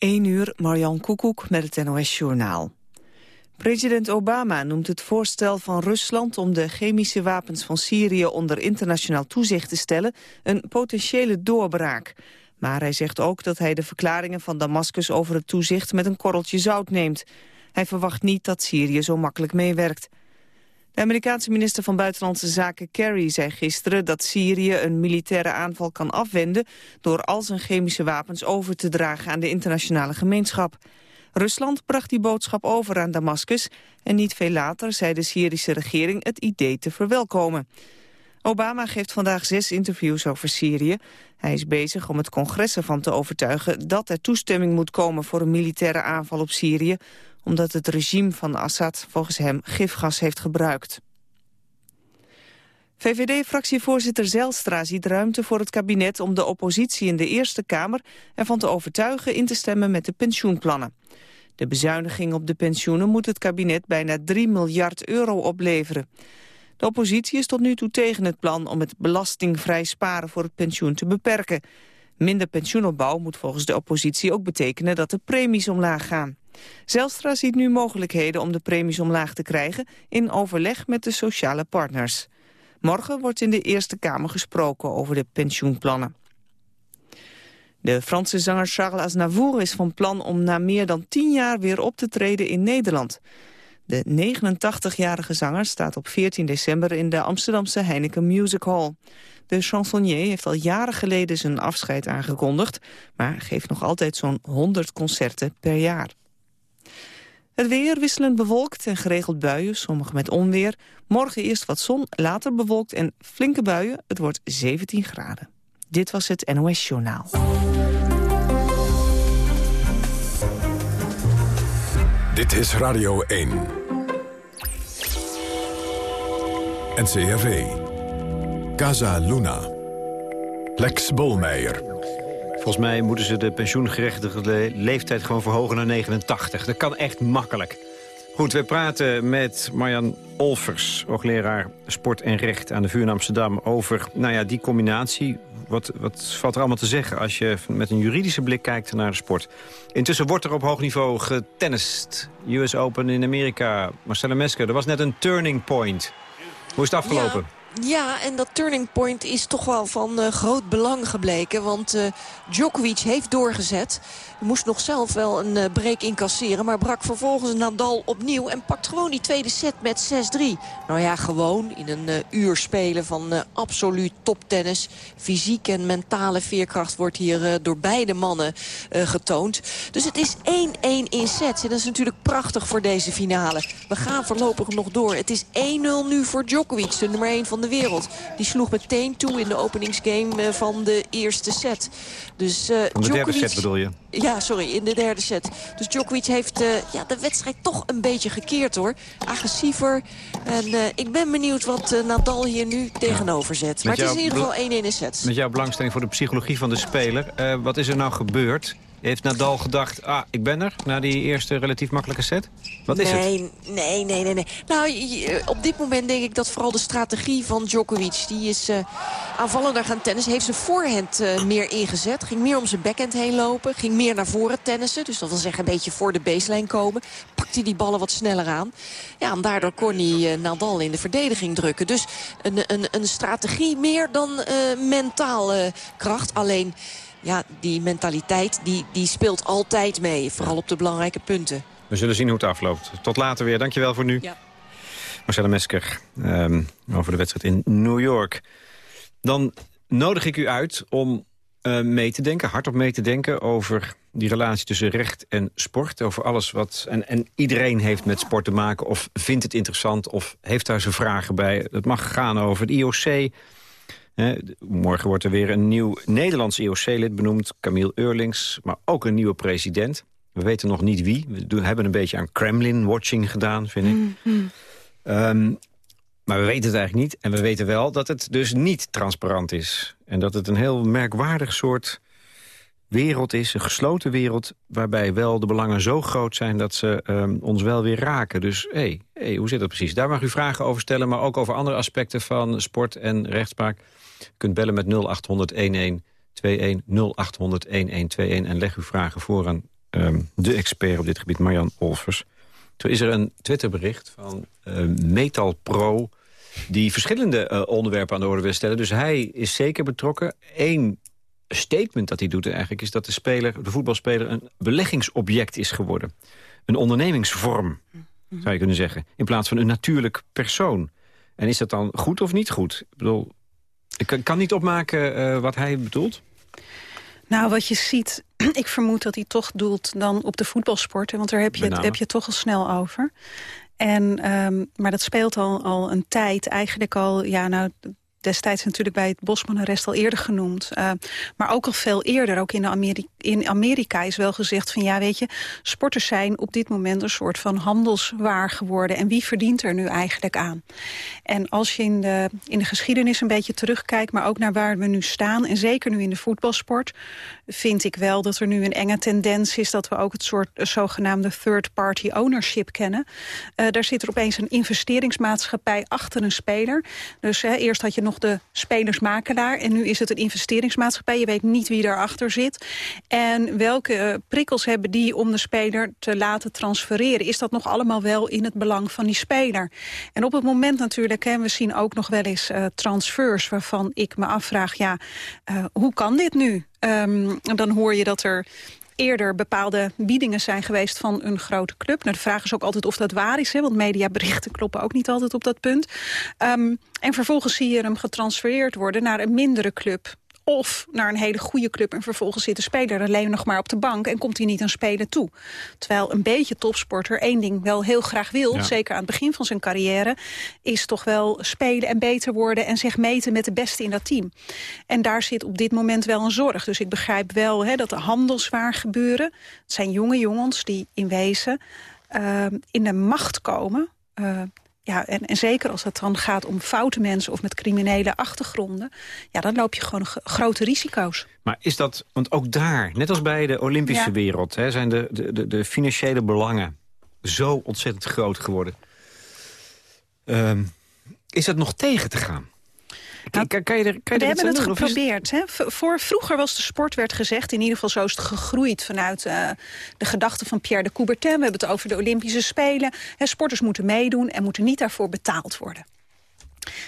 1 uur, Marjan Koekoek met het NOS-journaal. President Obama noemt het voorstel van Rusland om de chemische wapens van Syrië onder internationaal toezicht te stellen een potentiële doorbraak. Maar hij zegt ook dat hij de verklaringen van Damascus over het toezicht met een korreltje zout neemt. Hij verwacht niet dat Syrië zo makkelijk meewerkt. De Amerikaanse minister van Buitenlandse Zaken Kerry zei gisteren dat Syrië een militaire aanval kan afwenden door al zijn chemische wapens over te dragen aan de internationale gemeenschap. Rusland bracht die boodschap over aan Damascus en niet veel later zei de Syrische regering het idee te verwelkomen. Obama geeft vandaag zes interviews over Syrië. Hij is bezig om het congres ervan te overtuigen dat er toestemming moet komen voor een militaire aanval op Syrië, omdat het regime van Assad volgens hem gifgas heeft gebruikt. VVD-fractievoorzitter Zelstra ziet ruimte voor het kabinet om de oppositie in de Eerste Kamer ervan te overtuigen in te stemmen met de pensioenplannen. De bezuiniging op de pensioenen moet het kabinet bijna 3 miljard euro opleveren. De oppositie is tot nu toe tegen het plan om het belastingvrij sparen voor het pensioen te beperken. Minder pensioenopbouw moet volgens de oppositie ook betekenen dat de premies omlaag gaan. Zelstra ziet nu mogelijkheden om de premies omlaag te krijgen in overleg met de sociale partners. Morgen wordt in de Eerste Kamer gesproken over de pensioenplannen. De Franse zanger Charles Aznavour is van plan om na meer dan tien jaar weer op te treden in Nederland. De 89-jarige zanger staat op 14 december in de Amsterdamse Heineken Music Hall. De chansonnier heeft al jaren geleden zijn afscheid aangekondigd... maar geeft nog altijd zo'n 100 concerten per jaar. Het weer wisselend bewolkt en geregeld buien, sommige met onweer. Morgen eerst wat zon, later bewolkt en flinke buien. Het wordt 17 graden. Dit was het NOS Journaal. Dit is Radio 1. NCRV. Casa Luna. Lex Bolmeijer. Volgens mij moeten ze de pensioengerechtigde leeftijd gewoon verhogen naar 89. Dat kan echt makkelijk. Goed, we praten met Marjan Olvers, hoogleraar sport en recht aan de VU in Amsterdam... over nou ja, die combinatie. Wat, wat valt er allemaal te zeggen als je met een juridische blik kijkt naar de sport? Intussen wordt er op hoog niveau getennist. US Open in Amerika. Marcella Mesker, er was net een turning point. Hoe is het afgelopen? En dat turning point is toch wel van uh, groot belang gebleken. Want uh, Djokovic heeft doorgezet. Moest nog zelf wel een uh, break incasseren. Maar brak vervolgens Nadal opnieuw. En pakt gewoon die tweede set met 6-3. Nou ja, gewoon in een uur spelen van absoluut toptennis. Fysiek en mentale veerkracht wordt hier door beide mannen getoond. Dus het is 1-1 in sets. En dat is natuurlijk prachtig voor deze finale. We gaan voorlopig nog door. Het is 1-0 nu voor Djokovic, de nummer 1 van de wereld. Die sloeg meteen toe in de openingsgame eh, van de eerste set. Dus, uh, van de Djokovic... derde set bedoel je? Ja, sorry, in de derde set. Dus Djokovic heeft uh, ja, de wedstrijd toch een beetje gekeerd hoor. Agressiever. En uh, ik ben benieuwd wat Nadal hier nu tegenover zet. Maar het is in ieder geval 1-1 in set. Met jouw belangstelling voor de psychologie van de speler. wat is er nou gebeurd? Heeft Nadal gedacht, ah, ik ben er, na die eerste relatief makkelijke set? Wat is nee, het? Nee, nee, nee, nee. Nou, op dit moment denk ik dat vooral de strategie van Djokovic... die is uh, aanvallender gaan tennis. Heeft zijn voorhand uh, meer ingezet. Ging meer om zijn backhand heen lopen. Ging meer naar voren tennissen. Dus dat wil zeggen een beetje voor de baseline komen. Pakt hij die ballen wat sneller aan. Ja, en daardoor kon hij uh, Nadal in de verdediging drukken. Dus een, een, een strategie meer dan mentaal kracht. Alleen ja, die mentaliteit die, die speelt altijd mee. Vooral op de belangrijke punten. We zullen zien hoe het afloopt. Tot later weer. Dankjewel voor nu. Ja. Marcella Mesker um, over de wedstrijd in New York. Dan nodig ik u uit om uh, mee te denken, hardop mee te denken... over die relatie tussen recht en sport. Over alles wat... En, en iedereen heeft met sport te maken of vindt het interessant... of heeft daar zijn vragen bij. Het mag gaan over het IOC morgen wordt er weer een nieuw Nederlands IOC-lid benoemd, Camille Eurlings, maar ook een nieuwe president. We weten nog niet wie. We hebben een beetje aan Kremlin-watching gedaan, vind ik. Mm-hmm. Ehm, maar we weten het eigenlijk niet. En we weten wel dat het dus niet transparant is. En dat het een heel merkwaardig soort wereld is, een gesloten wereld... waarbij wel de belangen zo groot zijn dat ze ehm, ons wel weer raken. Dus hé, hey, hey, hoe zit dat precies? Daar mag u vragen over stellen, maar ook over andere aspecten van sport en rechtspraak. U kunt bellen met 0800 1121 0800 1121 en leg uw vragen voor aan ehm, de expert op dit gebied, Marjan Olvers. Toen is er een Twitterbericht van uh, Metal Pro... die verschillende uh, onderwerpen aan de orde wil stellen. Dus hij is zeker betrokken. Eén statement dat hij doet eigenlijk... is dat de, speler, de voetbalspeler een beleggingsobject is geworden. Een ondernemingsvorm, zou je kunnen zeggen. In plaats van een natuurlijk persoon. En is dat dan goed of niet goed? Ik bedoel, ik kan niet opmaken uh, wat hij bedoelt. Nou, wat je ziet, ik vermoed dat hij toch doelt dan op de voetbalsport. Want daar heb je, het, heb je toch al snel over. En, um, maar dat speelt al, al een tijd, eigenlijk al, ja, nou, destijds natuurlijk bij het Bosman-arrest al eerder genoemd. Uh, maar ook al veel eerder, ook in, Amerika, in Amerika is wel gezegd van ja, weet je, sporters zijn op dit moment een soort van handelswaar geworden. En wie verdient er nu eigenlijk aan? En als je in de, in de geschiedenis een beetje terugkijkt, maar ook naar waar we nu staan, en zeker nu in de voetbalsport, vind ik wel dat er nu een enge tendens is dat we ook het soort zogenaamde third-party ownership kennen. Uh, daar zit er opeens een investeringsmaatschappij achter een speler. Dus uh, eerst had je nog nog de spelersmakelaar. En nu is het een investeringsmaatschappij. Je weet niet wie daarachter zit. En welke eh, prikkels hebben die om de speler te laten transfereren? Is dat nog allemaal wel in het belang van die speler? En op het moment natuurlijk, hè, we zien ook nog wel eens uh, transfers... waarvan ik me afvraag, ja, uh, hoe kan dit nu? Um, dan hoor je dat er eerder bepaalde biedingen zijn geweest van een grote club. Nou, de vraag is ook altijd of dat waar is, hè, want mediaberichten kloppen ook niet altijd op dat punt. Um, en vervolgens zie je hem getransfereerd worden naar een mindere club of naar een hele goede club en vervolgens zit de speler alleen nog maar op de bank en komt hij niet aan spelen toe. Terwijl een beetje topsporter één ding wel heel graag wil, zeker aan het begin van zijn carrière, is toch wel spelen en beter worden en zich meten met de beste in dat team. En daar zit op dit moment wel een zorg. Dus ik begrijp wel hè, dat er handelswaar gebeuren. Het zijn jonge jongens die in wezen uh, in de macht komen... Uh, ja, en, en, zeker als het dan gaat om foute mensen of met criminele achtergronden... ja, dan loop je gewoon grote risico's. Maar is dat, want ook daar, net als bij de Olympische wereld... Hè, zijn de, de, de financiële belangen zo ontzettend groot geworden. Um, is dat nog tegen te gaan? Nou, kan, kan je er, kan je we hebben het geprobeerd. Hè? Voor, vroeger was de sport, werd gezegd, in ieder geval zo is het gegroeid... vanuit uh, de gedachte van Pierre de Coubertin. We hebben het over de Olympische Spelen. Hè, sporters moeten meedoen en moeten niet daarvoor betaald worden.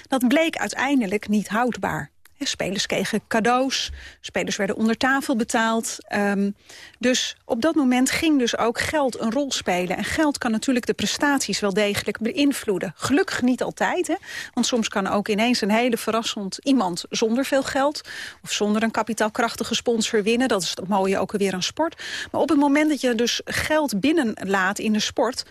Dat bleek uiteindelijk niet houdbaar. Spelers kregen cadeaus, spelers werden onder tafel betaald. Um, dus op dat moment ging dus ook geld een rol spelen. En geld kan natuurlijk de prestaties wel degelijk beïnvloeden. Gelukkig niet altijd, hè? want soms kan ook ineens een hele verrassend iemand zonder veel geld... of zonder een kapitaalkrachtige sponsor winnen. Dat is het mooie ook weer aan sport. Maar op het moment dat je dus geld binnenlaat in de sport...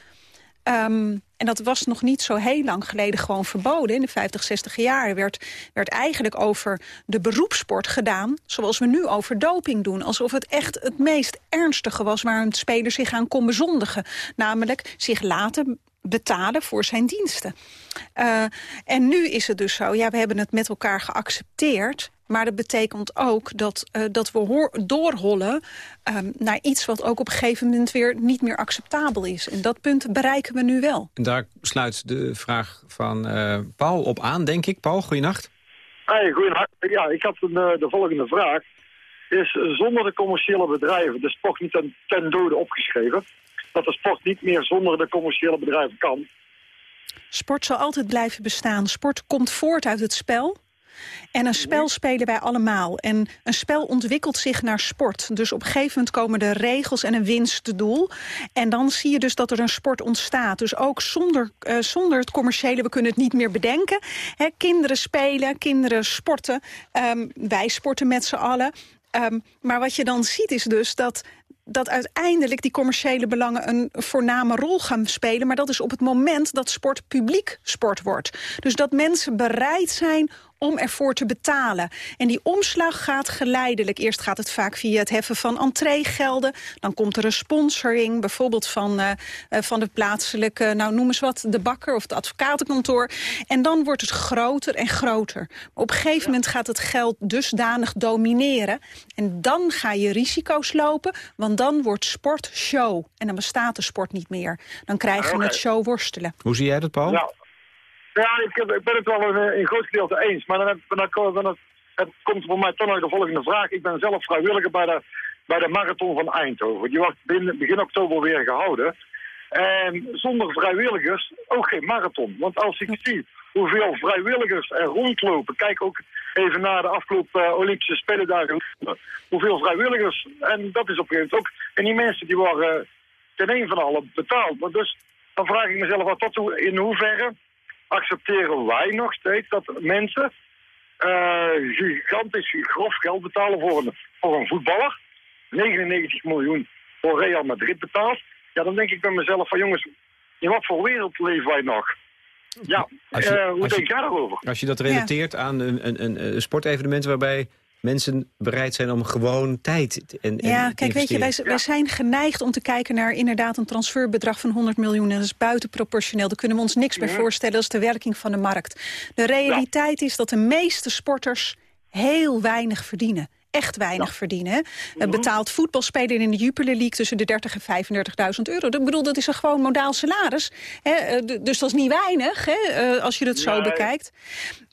Um, en dat was nog niet zo heel lang geleden gewoon verboden. In de 50, 60 jaren werd, werd eigenlijk over de beroepssport gedaan... zoals we nu over doping doen. Alsof het echt het meest ernstige was waar een speler zich aan kon bezondigen. Namelijk zich laten betalen voor zijn diensten. Uh, en nu is het dus zo, ja, we hebben het met elkaar geaccepteerd... Maar dat betekent ook dat, uh, dat we doorhollen um, naar iets wat ook op een gegeven moment weer niet meer acceptabel is. En dat punt bereiken we nu wel. En daar sluit de vraag van uh, Paul op aan, denk ik. Paul, goeienacht. Hey, goeienacht. Ja, ik had een, de volgende vraag. Is zonder de commerciële bedrijven de sport niet ten, ten dode opgeschreven? Dat de sport niet meer zonder de commerciële bedrijven kan? Sport zal altijd blijven bestaan. Sport komt voort uit het spel. En een spel spelen wij allemaal. En een spel ontwikkelt zich naar sport. Dus op een gegeven moment komen de regels en een winst te doel. En dan zie je dus dat er een sport ontstaat. Dus ook zonder, uh, zonder het commerciële, we kunnen het niet meer bedenken. Kinderen spelen, kinderen sporten. Um, wij sporten met z'n allen. Um, maar wat je dan ziet is dus dat dat uiteindelijk die commerciële belangen een voorname rol gaan spelen. Maar dat is op het moment dat sport publiek sport wordt. Dus dat mensen bereid zijn om ervoor te betalen. En die omslag gaat geleidelijk. Eerst gaat het vaak via het heffen van entreegelden. Dan komt er een sponsoring, bijvoorbeeld van, uh, van de plaatselijke... nou noem eens wat, de bakker of het advocatenkantoor. En dan wordt het groter en groter. Maar op een gegeven moment gaat het geld dusdanig domineren. En dan ga je risico's lopen, want dan wordt sport show. En dan bestaat de sport niet meer. Dan krijgen we het show worstelen. Hoe zie jij dat, Paul? Ja. Ja, ik, ik ben het wel in, in groot gedeelte eens. Maar dan, dan, dan, komt voor mij toch nog de volgende vraag. Ik ben zelf vrijwilliger bij de, bij de marathon van Eindhoven. Die wordt begin oktober weer gehouden. En zonder vrijwilligers ook geen marathon. Want als ik zie hoeveel vrijwilligers er rondlopen... kijk ook even naar de afgelopen uh, Olympische Spelen daar. Hoeveel vrijwilligers, en dat is op een gegeven moment ook... en die mensen die waren ten een van allen betaald. Dus dan vraag ik mezelf af tot in hoeverre accepteren wij nog steeds dat mensen uh, gigantisch grof geld betalen voor een, voor een voetballer. 99 miljoen voor Real Madrid betaald. Ja, dan denk ik bij mezelf van jongens, in wat voor wereld leven wij nog? Ja, uh, hoe denk jij daarover? Als je dat relateert aan een, een, een sportevenement waarbij mensen bereid zijn om gewoon tijd en, Ja, kijk, weet je, wij, wij, zijn geneigd om te kijken naar inderdaad een transferbedrag van 100 miljoen. En dat is buitenproportioneel. Daar kunnen we ons niks bij voorstellen. Dat is de werking van de markt. De realiteit is dat de meeste sporters heel weinig verdienen echt weinig verdienen. Een mhm. betaald voetbalspeler in de Jupiler League tussen de 30 en 35.000 euro. Ik bedoel, dat is een gewoon modaal salaris. Hè? Eh, dus dat is niet weinig, hè? Eh, als je het zo bekijkt.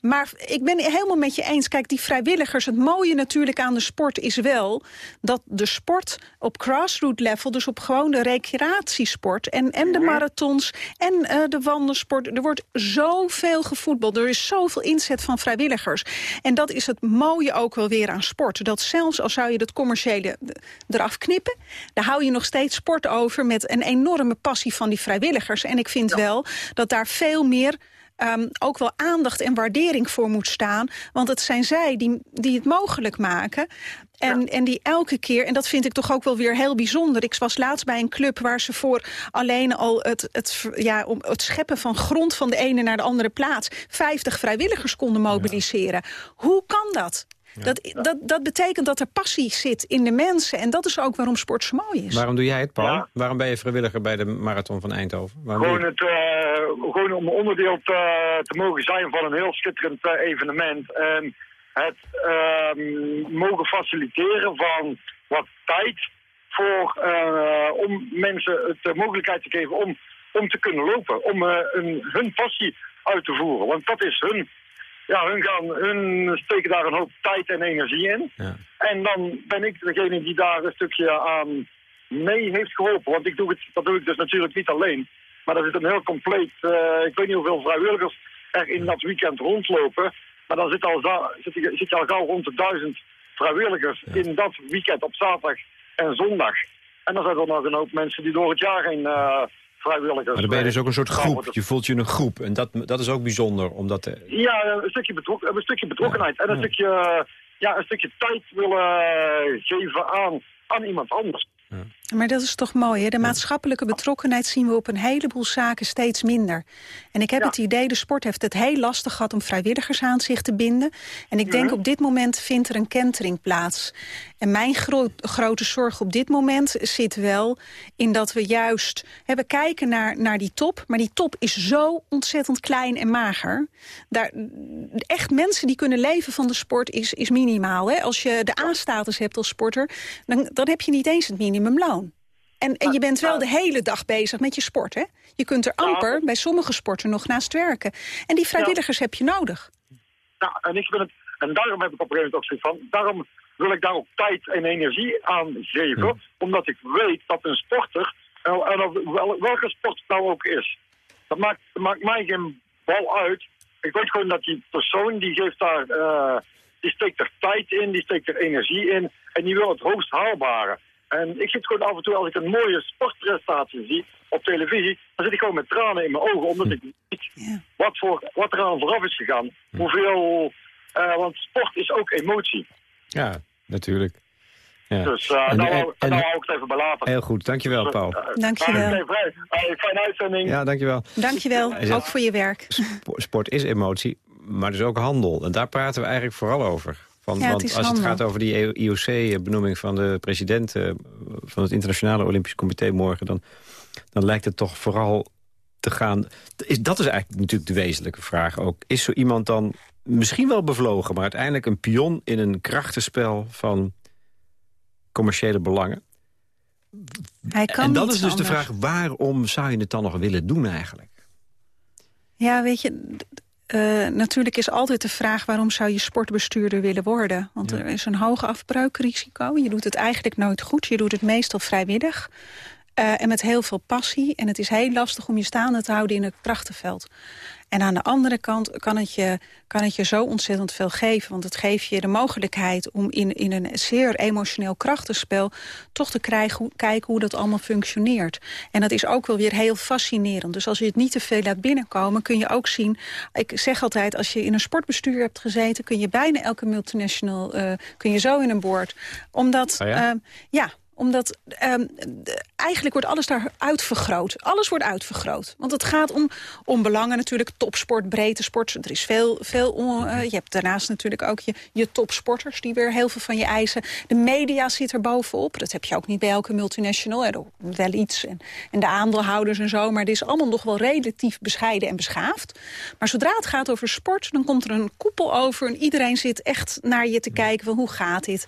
Maar ik ben helemaal met je eens. Kijk, die vrijwilligers, het mooie natuurlijk aan de sport is wel... dat de sport op grassroots level, dus op gewoon de recreatiesport... en, en de mhm. marathons en uh, de wandelsport... er wordt zoveel gevoetbald, er is zoveel inzet van vrijwilligers. En dat is het mooie ook wel weer aan sport dat zelfs al zou je het commerciële eraf knippen... daar hou je nog steeds sport over met een enorme passie van die vrijwilligers. En ik vind wel dat daar veel meer... Um, ook wel aandacht en waardering voor moet staan. Want het zijn zij die, die het mogelijk maken. En, en die elke keer, en dat vind ik toch ook wel weer heel bijzonder. Ik was laatst bij een club waar ze voor alleen al het, het, ja, om het scheppen van grond van de ene naar de andere plaats 50 vrijwilligers konden mobiliseren. Hoe kan dat? Dat, dat, dat betekent dat er passie zit in de mensen. En dat is ook waarom sport zo mooi is. Waarom doe jij het, Paul? Waarom ben je vrijwilliger bij de Marathon van Eindhoven? gewoon, het, uh, gewoon om onderdeel te, te, mogen zijn van een heel schitterend uh, evenement. En het uh, mogen faciliteren van wat tijd voor, uh, om mensen de mogelijkheid te geven om, om te kunnen lopen. Om een, hun passie uit te voeren. Want dat is hun ja, hun, gaan, hun steken daar een hoop tijd en energie in. Ja. En dan ben ik degene die daar een stukje aan mee heeft geholpen. Want ik doe het, dat doe ik dus natuurlijk niet alleen. Maar dat is een heel compleet... Uh, ik weet niet hoeveel vrijwilligers er in dat weekend rondlopen. Maar dan zit, al, zit, je, zit je al gauw rond de duizend vrijwilligers in dat weekend op zaterdag en zondag. En dan zijn er nog een hoop mensen die door het jaar heen... Uh, vrijwilligers. Maar dan ben je dus ook een soort groep. Je voelt je een groep. En dat, dat is ook bijzonder. Omdat, te... Ja, een stukje, betrok een stukje betrokkenheid. En een, Stukje, ja, een stukje tijd willen geven aan, aan iemand anders. Maar dat is toch mooi, hè? De maatschappelijke betrokkenheid zien we op een heleboel zaken steeds minder. En ik heb het idee, de sport heeft het heel lastig gehad om vrijwilligers aan zich te binden. En ik denk op dit moment vindt er een kentering plaats. En mijn grote zorg op dit moment zit wel in dat we juist... Hè, we kijken naar, naar die top, maar die top is zo ontzettend klein en mager. Daar, echt mensen die kunnen leven van de sport is, is minimaal. Hè? Als je de A-status hebt als sporter, dan, dan heb je niet eens het minimumloon. En, en je bent wel de hele dag bezig met je sport, hè? Je kunt er amper bij sommige sporten nog naast werken. En die vrijwilligers heb je nodig. En, ik ben het, en daarom heb ik op een gegeven moment ook zoiets van... daarom wil ik daar ook tijd en energie aan geven. Omdat ik weet dat een sporter, en, en wel, welke sport het nou ook is... dat maakt, maakt mij geen bal uit. Ik weet gewoon dat die persoon, die geeft daar... Uh, die steekt er tijd in, die steekt er energie in... en die wil het hoogst haalbare. En ik zit gewoon af en toe, als ik een mooie sportprestatie zie op televisie, dan zit ik gewoon met tranen in mijn ogen, omdat ik niet wat, voor, wat er aan vooraf is gegaan. Hoeveel, uh, want sport is ook emotie. Ja, natuurlijk. Ja. Dus uh, en, nou, en, en, nou hou ik het even belaten. Heel goed, dankjewel dus, Paul. Uh, dankjewel. Uh, fijne uitzending. Ja, dankjewel. Dankjewel, ook voor je werk. Sport is emotie, maar dus ook handel. En daar praten we eigenlijk vooral over want als het gaat over die IOC-benoeming van de president... Eh, van het Internationale Olympisch Comité morgen... dan, dan lijkt het toch vooral te gaan... Is, dat is eigenlijk natuurlijk de wezenlijke vraag ook. Is zo iemand dan misschien wel bevlogen... maar uiteindelijk een pion in een krachtenspel van commerciële belangen? Hij kan en dan is dus de vraag, waarom zou je het dan nog willen doen eigenlijk? Ja, weet je, uh, natuurlijk is altijd de vraag... waarom zou je sportbestuurder willen worden? Want er is een hoog afbreukrisico. Je doet het eigenlijk nooit goed. Je doet het meestal vrijwillig. Uh, en met heel veel passie. En het is heel lastig om je staande te houden in het krachtenveld. En aan de andere kant kan het, je, kan het je zo ontzettend veel geven. Want het geeft je de mogelijkheid om in, in een zeer emotioneel krachtenspel... toch te krijgen, kijken hoe dat allemaal functioneert. En dat is ook wel weer heel fascinerend. Dus als je het niet te veel laat binnenkomen, kun je ook zien... Ik zeg altijd, als je in een sportbestuur hebt gezeten... kun je bijna elke multinational, uh, kun je zo in een boord. Omdat, oh ja? Uh, ja omdat um, eigenlijk wordt alles daar uitvergroot. Alles wordt uitvergroot. Want het gaat om, om belangen natuurlijk. Topsport, breedte sport. Er is veel... veel uh, je hebt daarnaast natuurlijk ook je, je topsporters... die weer heel veel van je eisen. De media zit er bovenop. Dat heb je ook niet bij elke multinational. Wel iets. En, en de aandeelhouders en zo. Maar het is allemaal nog wel relatief bescheiden en beschaafd. Maar zodra het gaat over sport... dan komt er een koepel over. En iedereen zit echt naar je te kijken van hoe gaat dit.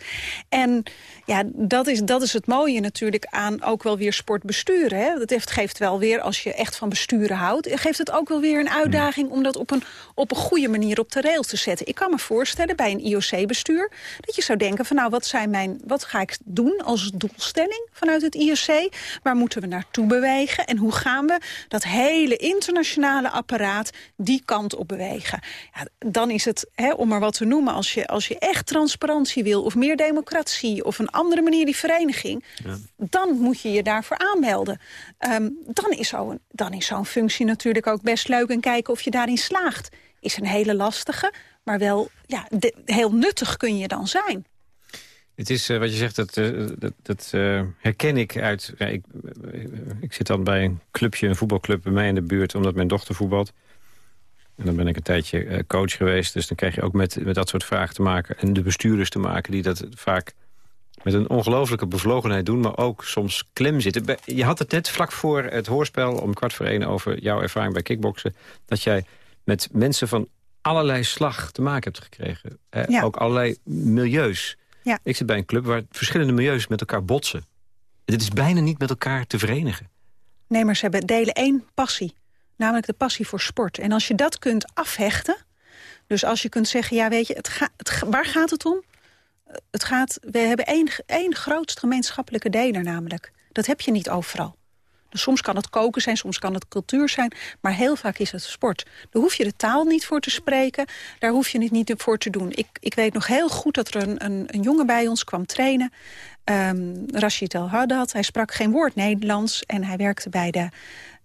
En ja, dat is, dat is het het mooie natuurlijk aan ook wel weer sportbesturen. Hè? Dat geeft wel weer, als je echt van besturen houdt... geeft het ook wel weer een uitdaging om dat op een, op een goede manier op de rails te zetten. Ik kan me voorstellen bij een IOC-bestuur... dat je zou denken van nou, wat, zijn mijn, wat ga ik doen als doelstelling vanuit het IOC? Waar moeten we naartoe bewegen? En hoe gaan we dat hele internationale apparaat die kant op bewegen? Ja, dan is het, hè, om maar wat te noemen, als je, als je echt transparantie wil... of meer democratie of een andere manier die vereniging dan moet je je daarvoor aanmelden. Um, dan is zo'n zo functie natuurlijk ook best leuk en kijken of je daarin slaagt. Is een hele lastige, maar wel ja, heel nuttig kun je dan zijn. Het is uh, wat je zegt, dat, uh, dat, dat uh, herken ik uit... Ja, ik, ik zit dan bij een clubje, een voetbalclub bij mij in de buurt... omdat mijn dochter voetbalt. En dan ben ik een tijdje coach geweest. Dus dan krijg je ook met, met dat soort vragen te maken. En de bestuurders te maken die dat vaak met een ongelofelijke bevlogenheid doen... maar ook soms klem zitten. Je had het net vlak voor het hoorspel om kwart voor één... over jouw ervaring bij kickboksen... dat jij met mensen van allerlei slag te maken hebt gekregen. Eh, Ook allerlei milieus. Ja. Ik zit bij een club waar verschillende milieus met elkaar botsen. Dit is bijna niet met elkaar te verenigen. Nee, maar ze hebben, delen één passie. Namelijk de passie voor sport. En als je dat kunt afhechten... dus als je kunt zeggen, ja weet je, het ga, het, waar gaat het om? Het gaat, we hebben één, één grootst gemeenschappelijke deler namelijk. Dat heb je niet overal. Dus soms kan het koken zijn, soms kan het cultuur zijn... maar heel vaak is het sport. Daar hoef je de taal niet voor te spreken, daar hoef je het niet voor te doen. Ik, ik weet nog heel goed dat er een, een, een jongen bij ons kwam trainen... Um, Rashid El Haddad, hij sprak geen woord Nederlands... en hij werkte bij de...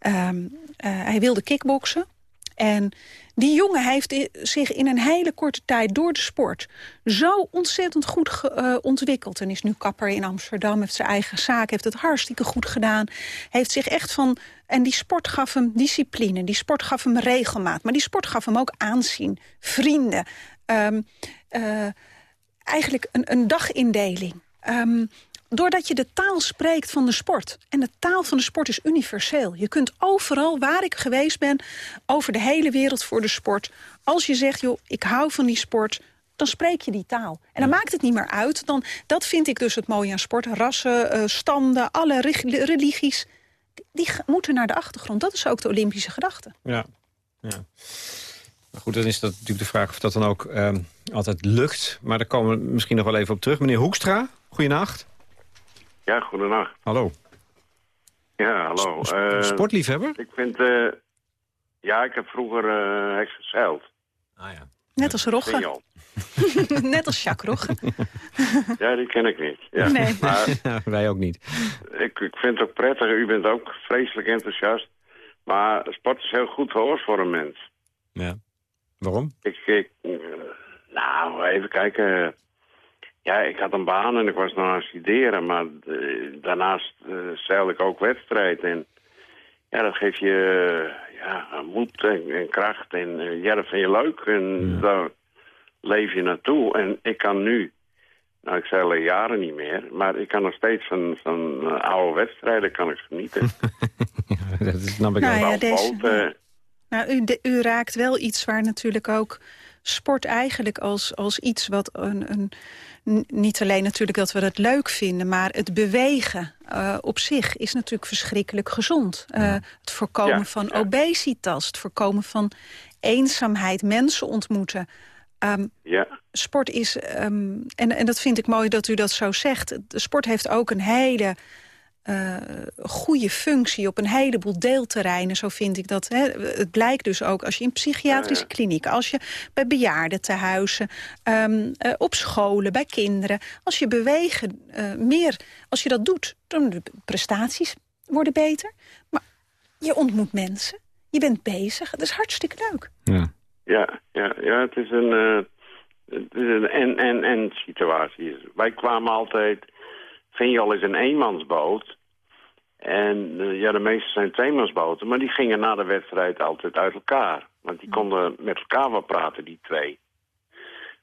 Um, uh, hij wilde kickboksen. En die jongen heeft zich in een hele korte tijd door de sport... zo ontzettend goed uh, ontwikkeld. En is nu kapper in Amsterdam, heeft zijn eigen zaak... heeft het hartstikke goed gedaan. Heeft zich echt van... En die sport gaf hem discipline, die sport gaf hem regelmaat. Maar die sport gaf hem ook aanzien, vrienden. Um, uh, eigenlijk een, een dagindeling. Um, doordat je de taal spreekt van de sport. En de taal van de sport is universeel. Je kunt overal, waar ik geweest ben, over de hele wereld voor de sport... als je zegt, joh, ik hou van die sport dan spreek je die taal. En dan maakt het niet meer uit. Dan, dat vind ik dus het mooie aan sport. Rassen, uh, standen, alle religies, die moeten naar de achtergrond. Dat is ook de Olympische gedachte. Ja, ja. Maar goed, dan is dat natuurlijk de vraag of dat dan ook uh, altijd lukt. Maar daar komen we misschien nog wel even op terug. Meneer Hoekstra, goeienacht. Ja, goedenacht. Hallo. Ja, hallo. Sp uh, sportliefhebber? Ik vind... Uh, ja, ik heb vroeger uh. Ah ja. Net als Rogge. Net als Jacques Rogge. ja, die ken ik niet. Ja. Nee. Maar, Wij ook niet. Ik, ik vind het ook prettig. U bent ook vreselijk enthousiast. Maar sport is heel goed hoor voor een mens. Ja. Waarom? Ik, ik nou, even kijken. Ja, ik had een baan en ik was nog aan het studeren, maar uh, daarnaast uh, zeilde ik ook wedstrijd. En ja, dat geeft je uh, ja, moed en, en, kracht en uh, ja, dat vind je leuk. En ja. daar leef je naartoe. En ik kan nu, nou ik zeil al jaren niet meer, maar ik kan nog steeds van, van oude wedstrijden kan ik genieten. ja, dat snap ik nou, ja, deze, nou, u, de, u raakt wel iets waar natuurlijk ook sport eigenlijk als, als iets wat een, een, niet alleen natuurlijk dat we het leuk vinden... maar het bewegen uh, op zich is natuurlijk verschrikkelijk gezond. Uh, Het voorkomen van obesitas, het voorkomen van eenzaamheid, mensen ontmoeten. Um, ja. Sport is, um, en, en dat vind ik mooi dat u dat zo zegt... de sport heeft ook een hele uh, goede functie op een heleboel deelterreinen, zo vind ik dat. Hè. Het blijkt dus ook als je in psychiatrische klinieken, als je bij bejaardentehuizen, um, uh, op scholen, bij kinderen, als je bewegen uh, meer, als je dat doet, dan de prestaties worden beter. Maar je ontmoet mensen, je bent bezig, dat is hartstikke leuk. Ja, ja, ja, ja het is een, het is een en-en-en situatie. Wij kwamen altijd vind je al eens een eenmansboot. En uh, ja, de meeste zijn tweemansboten, maar die gingen na de wedstrijd altijd uit elkaar. Want die konden met elkaar wel praten, die twee.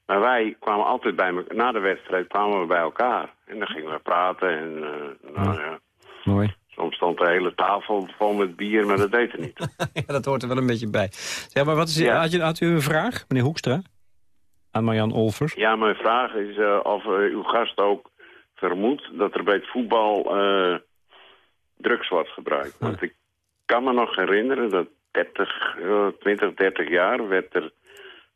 Maar wij kwamen altijd bij elkaar, na de wedstrijd kwamen we bij elkaar. En dan gingen we praten en uh, nou ja. Mooi. Soms stond de hele tafel vol met bier, maar dat deed er niet. ja, dat hoort er wel een beetje bij. Zeg, maar wat is, ja. had, je, had u een vraag, meneer Hoekstra? Aan Marjan Olvers? Ja, mijn vraag is uh, of uw gast ook vermoedt dat er bij het voetbal drugs wordt gebruikt. Want ik kan me nog herinneren dat 30, uh, 20, 30 jaar werd er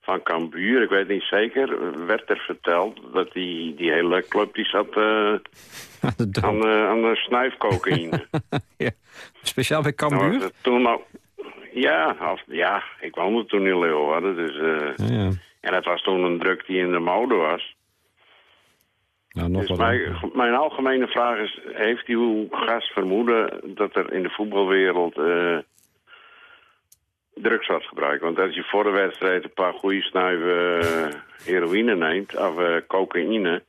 van Cambuur, ik weet niet zeker, werd er verteld dat die, die hele club die zat uh, aan, uh, aan de snuifcocaïne. ja. Speciaal bij Cambuur? Nou, toen nou, ja, ja, ik woonde toen in Leeuwarden, dus... Uh, ja, ja. En dat was toen een druk die in de mode was. Nou, nog dus mijn, mijn, algemene vraag is, heeft uw gast vermoeden dat er in de voetbalwereld uh, drugs wordt gebruikt? Want als je voor de wedstrijd een paar goede snuiven uh, heroïne neemt, of uh, cocaïne...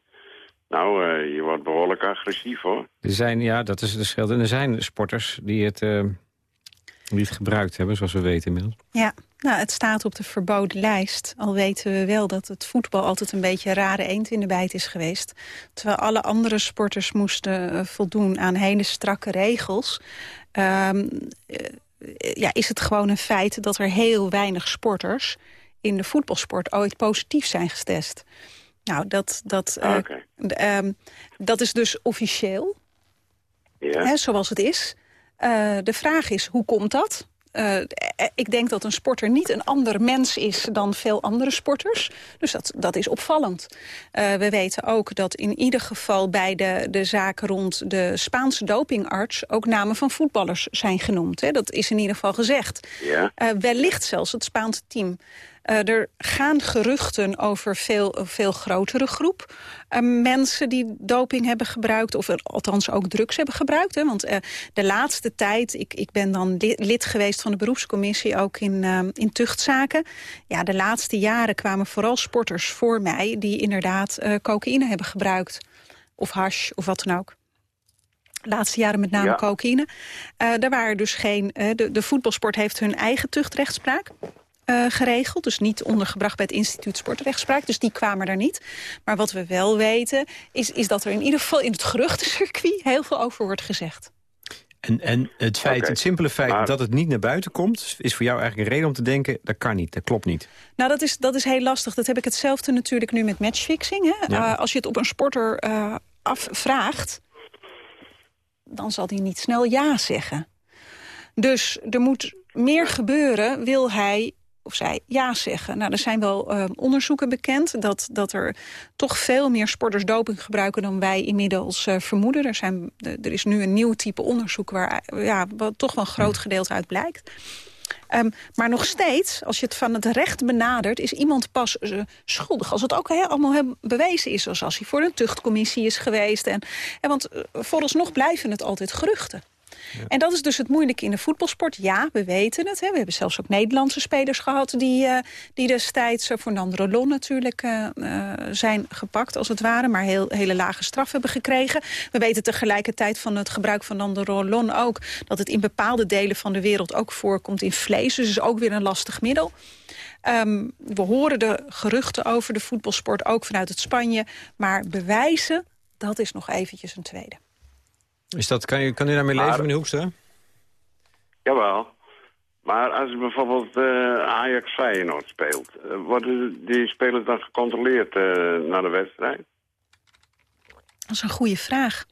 Nou, je wordt behoorlijk agressief, hoor. Er zijn, ja, dat is de scheld. En er zijn sporters die het, die het gebruikt hebben, zoals we weten inmiddels. Ja, nou, het staat op de verboden lijst. Al weten we wel dat het voetbal altijd een beetje een rare eend in de bijt is geweest. Terwijl alle andere sporters moesten uh, voldoen aan hele strakke regels... Um, uh, ja, is het gewoon een feit dat er heel weinig sporters... in de voetbalsport ooit positief zijn getest. Nou, dat, dat, uh, okay. um, dat is dus officieel, ja. hè, zoals het is. de vraag is, hoe komt dat? Uh, ik denk dat een sporter niet een ander mens is dan veel andere sporters. Dus dat, dat is opvallend. Uh, we weten ook dat in ieder geval bij de, de zaak rond de Spaanse dopingarts... ook namen van voetballers zijn genoemd. Hè. Dat is in ieder geval gezegd. Ja. Uh, wellicht zelfs het Spaanse team. Uh, er gaan geruchten over veel, veel grotere groep. Uh, mensen die doping hebben gebruikt, of althans ook drugs hebben gebruikt. Hè, want uh, de laatste tijd, ik, ik ben dan lid geweest van de beroepscommissie... ook in, in tuchtzaken. Ja, de laatste jaren kwamen vooral sporters voor mij... die inderdaad cocaïne hebben gebruikt. Of hash, of wat dan ook. De laatste jaren met name ja. cocaïne. daar waren dus geen... de, de voetbalsport heeft hun eigen tuchtrechtspraak. Uh, geregeld. Dus niet ondergebracht bij het instituut sportrechtspraak. Dus die kwamen er niet. Maar wat we wel weten is, is dat er in ieder geval in het geruchtencircuit heel veel over wordt gezegd. En, en het, feit, okay. het simpele feit dat het niet naar buiten komt... is voor jou eigenlijk een reden om te denken... dat kan niet, dat klopt niet. Nou, dat is, dat is heel lastig. Dat heb ik hetzelfde natuurlijk nu met matchfixing. Hè? Ja. Uh, als je het op een sporter uh, afvraagt... dan zal hij niet snel ja zeggen. Dus er moet meer gebeuren, wil hij of zij ja zeggen. Nou, er zijn wel uh, onderzoeken bekend dat, dat er toch veel meer sporters doping gebruiken dan wij inmiddels uh, vermoeden. Er, zijn, er is nu een nieuw type onderzoek waar ja, wat toch wel een groot gedeelte uit blijkt. Um, maar nog steeds, als je het van het recht benadert... is iemand pas uh, schuldig als het ook he, allemaal bewezen is. Zoals als hij voor een tuchtcommissie is geweest. En, en want uh, vooralsnog blijven het altijd geruchten. En dat is dus het moeilijke in de voetbalsport. Ja, we weten het. Hè. We hebben zelfs ook Nederlandse spelers gehad... die, uh, die destijds uh, voor Nandrolon natuurlijk uh, zijn gepakt, als het ware... maar heel, hele lage straf hebben gekregen. We weten tegelijkertijd van het gebruik van Nandrolon ook... dat het in bepaalde delen van de wereld ook voorkomt in vlees. Dus is ook weer een lastig middel. Um, we horen de geruchten over de voetbalsport, ook vanuit het Spanje. Maar bewijzen, dat is nog eventjes een tweede. Is dat, kan, je, kan u daarmee leven, meneer Hoekstra? Jawel. Maar als bijvoorbeeld uh, Ajax Feyenoord speelt, worden die spelers dan gecontroleerd naar de wedstrijd? Dat is een goede vraag.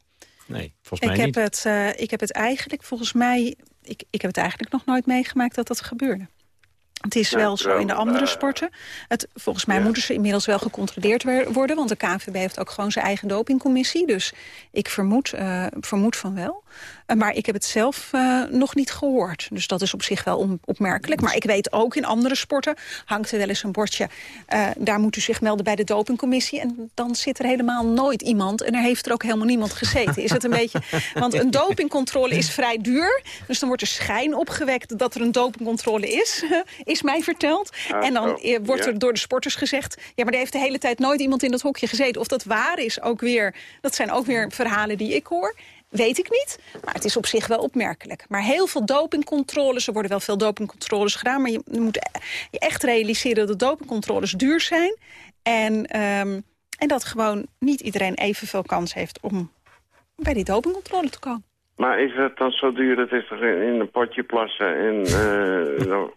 Nee, volgens mij ik niet. Heb het, ik heb het eigenlijk, volgens mij... Ik, ik heb het eigenlijk nog nooit meegemaakt dat dat gebeurde. Het is wel zo in de andere eh, sporten. Het, volgens mij moeten ze inmiddels wel gecontroleerd worden... want de KNVB heeft ook gewoon zijn eigen dopingcommissie. Dus ik vermoed, uh, vermoed van wel. Uh, maar ik heb het zelf nog niet gehoord. Dus dat is op zich wel opmerkelijk. Maar ik weet ook in andere sporten hangt er wel eens een bordje... daar moet u zich melden bij de dopingcommissie. En dan zit er helemaal nooit iemand. En er heeft er ook helemaal niemand gezeten. Is het een beetje... Want een dopingcontrole is vrij duur. Dus dan wordt er schijn opgewekt dat er een dopingcontrole is is mij verteld. Ah, en dan eh, wordt er door de sporters gezegd... ja, maar er heeft de hele tijd nooit iemand in dat hokje gezeten. Of dat waar is, ook weer, dat zijn ook weer verhalen die ik hoor. Weet ik niet, maar het is op zich wel opmerkelijk. Maar heel veel dopingcontroles, er worden wel veel dopingcontroles gedaan... maar je moet je echt realiseren dat dopingcontroles duur zijn... en, um, en dat gewoon niet iedereen evenveel kans heeft om bij die dopingcontrole te komen. Maar is het dan zo duur, dat is toch in een potje plassen en uh, nou,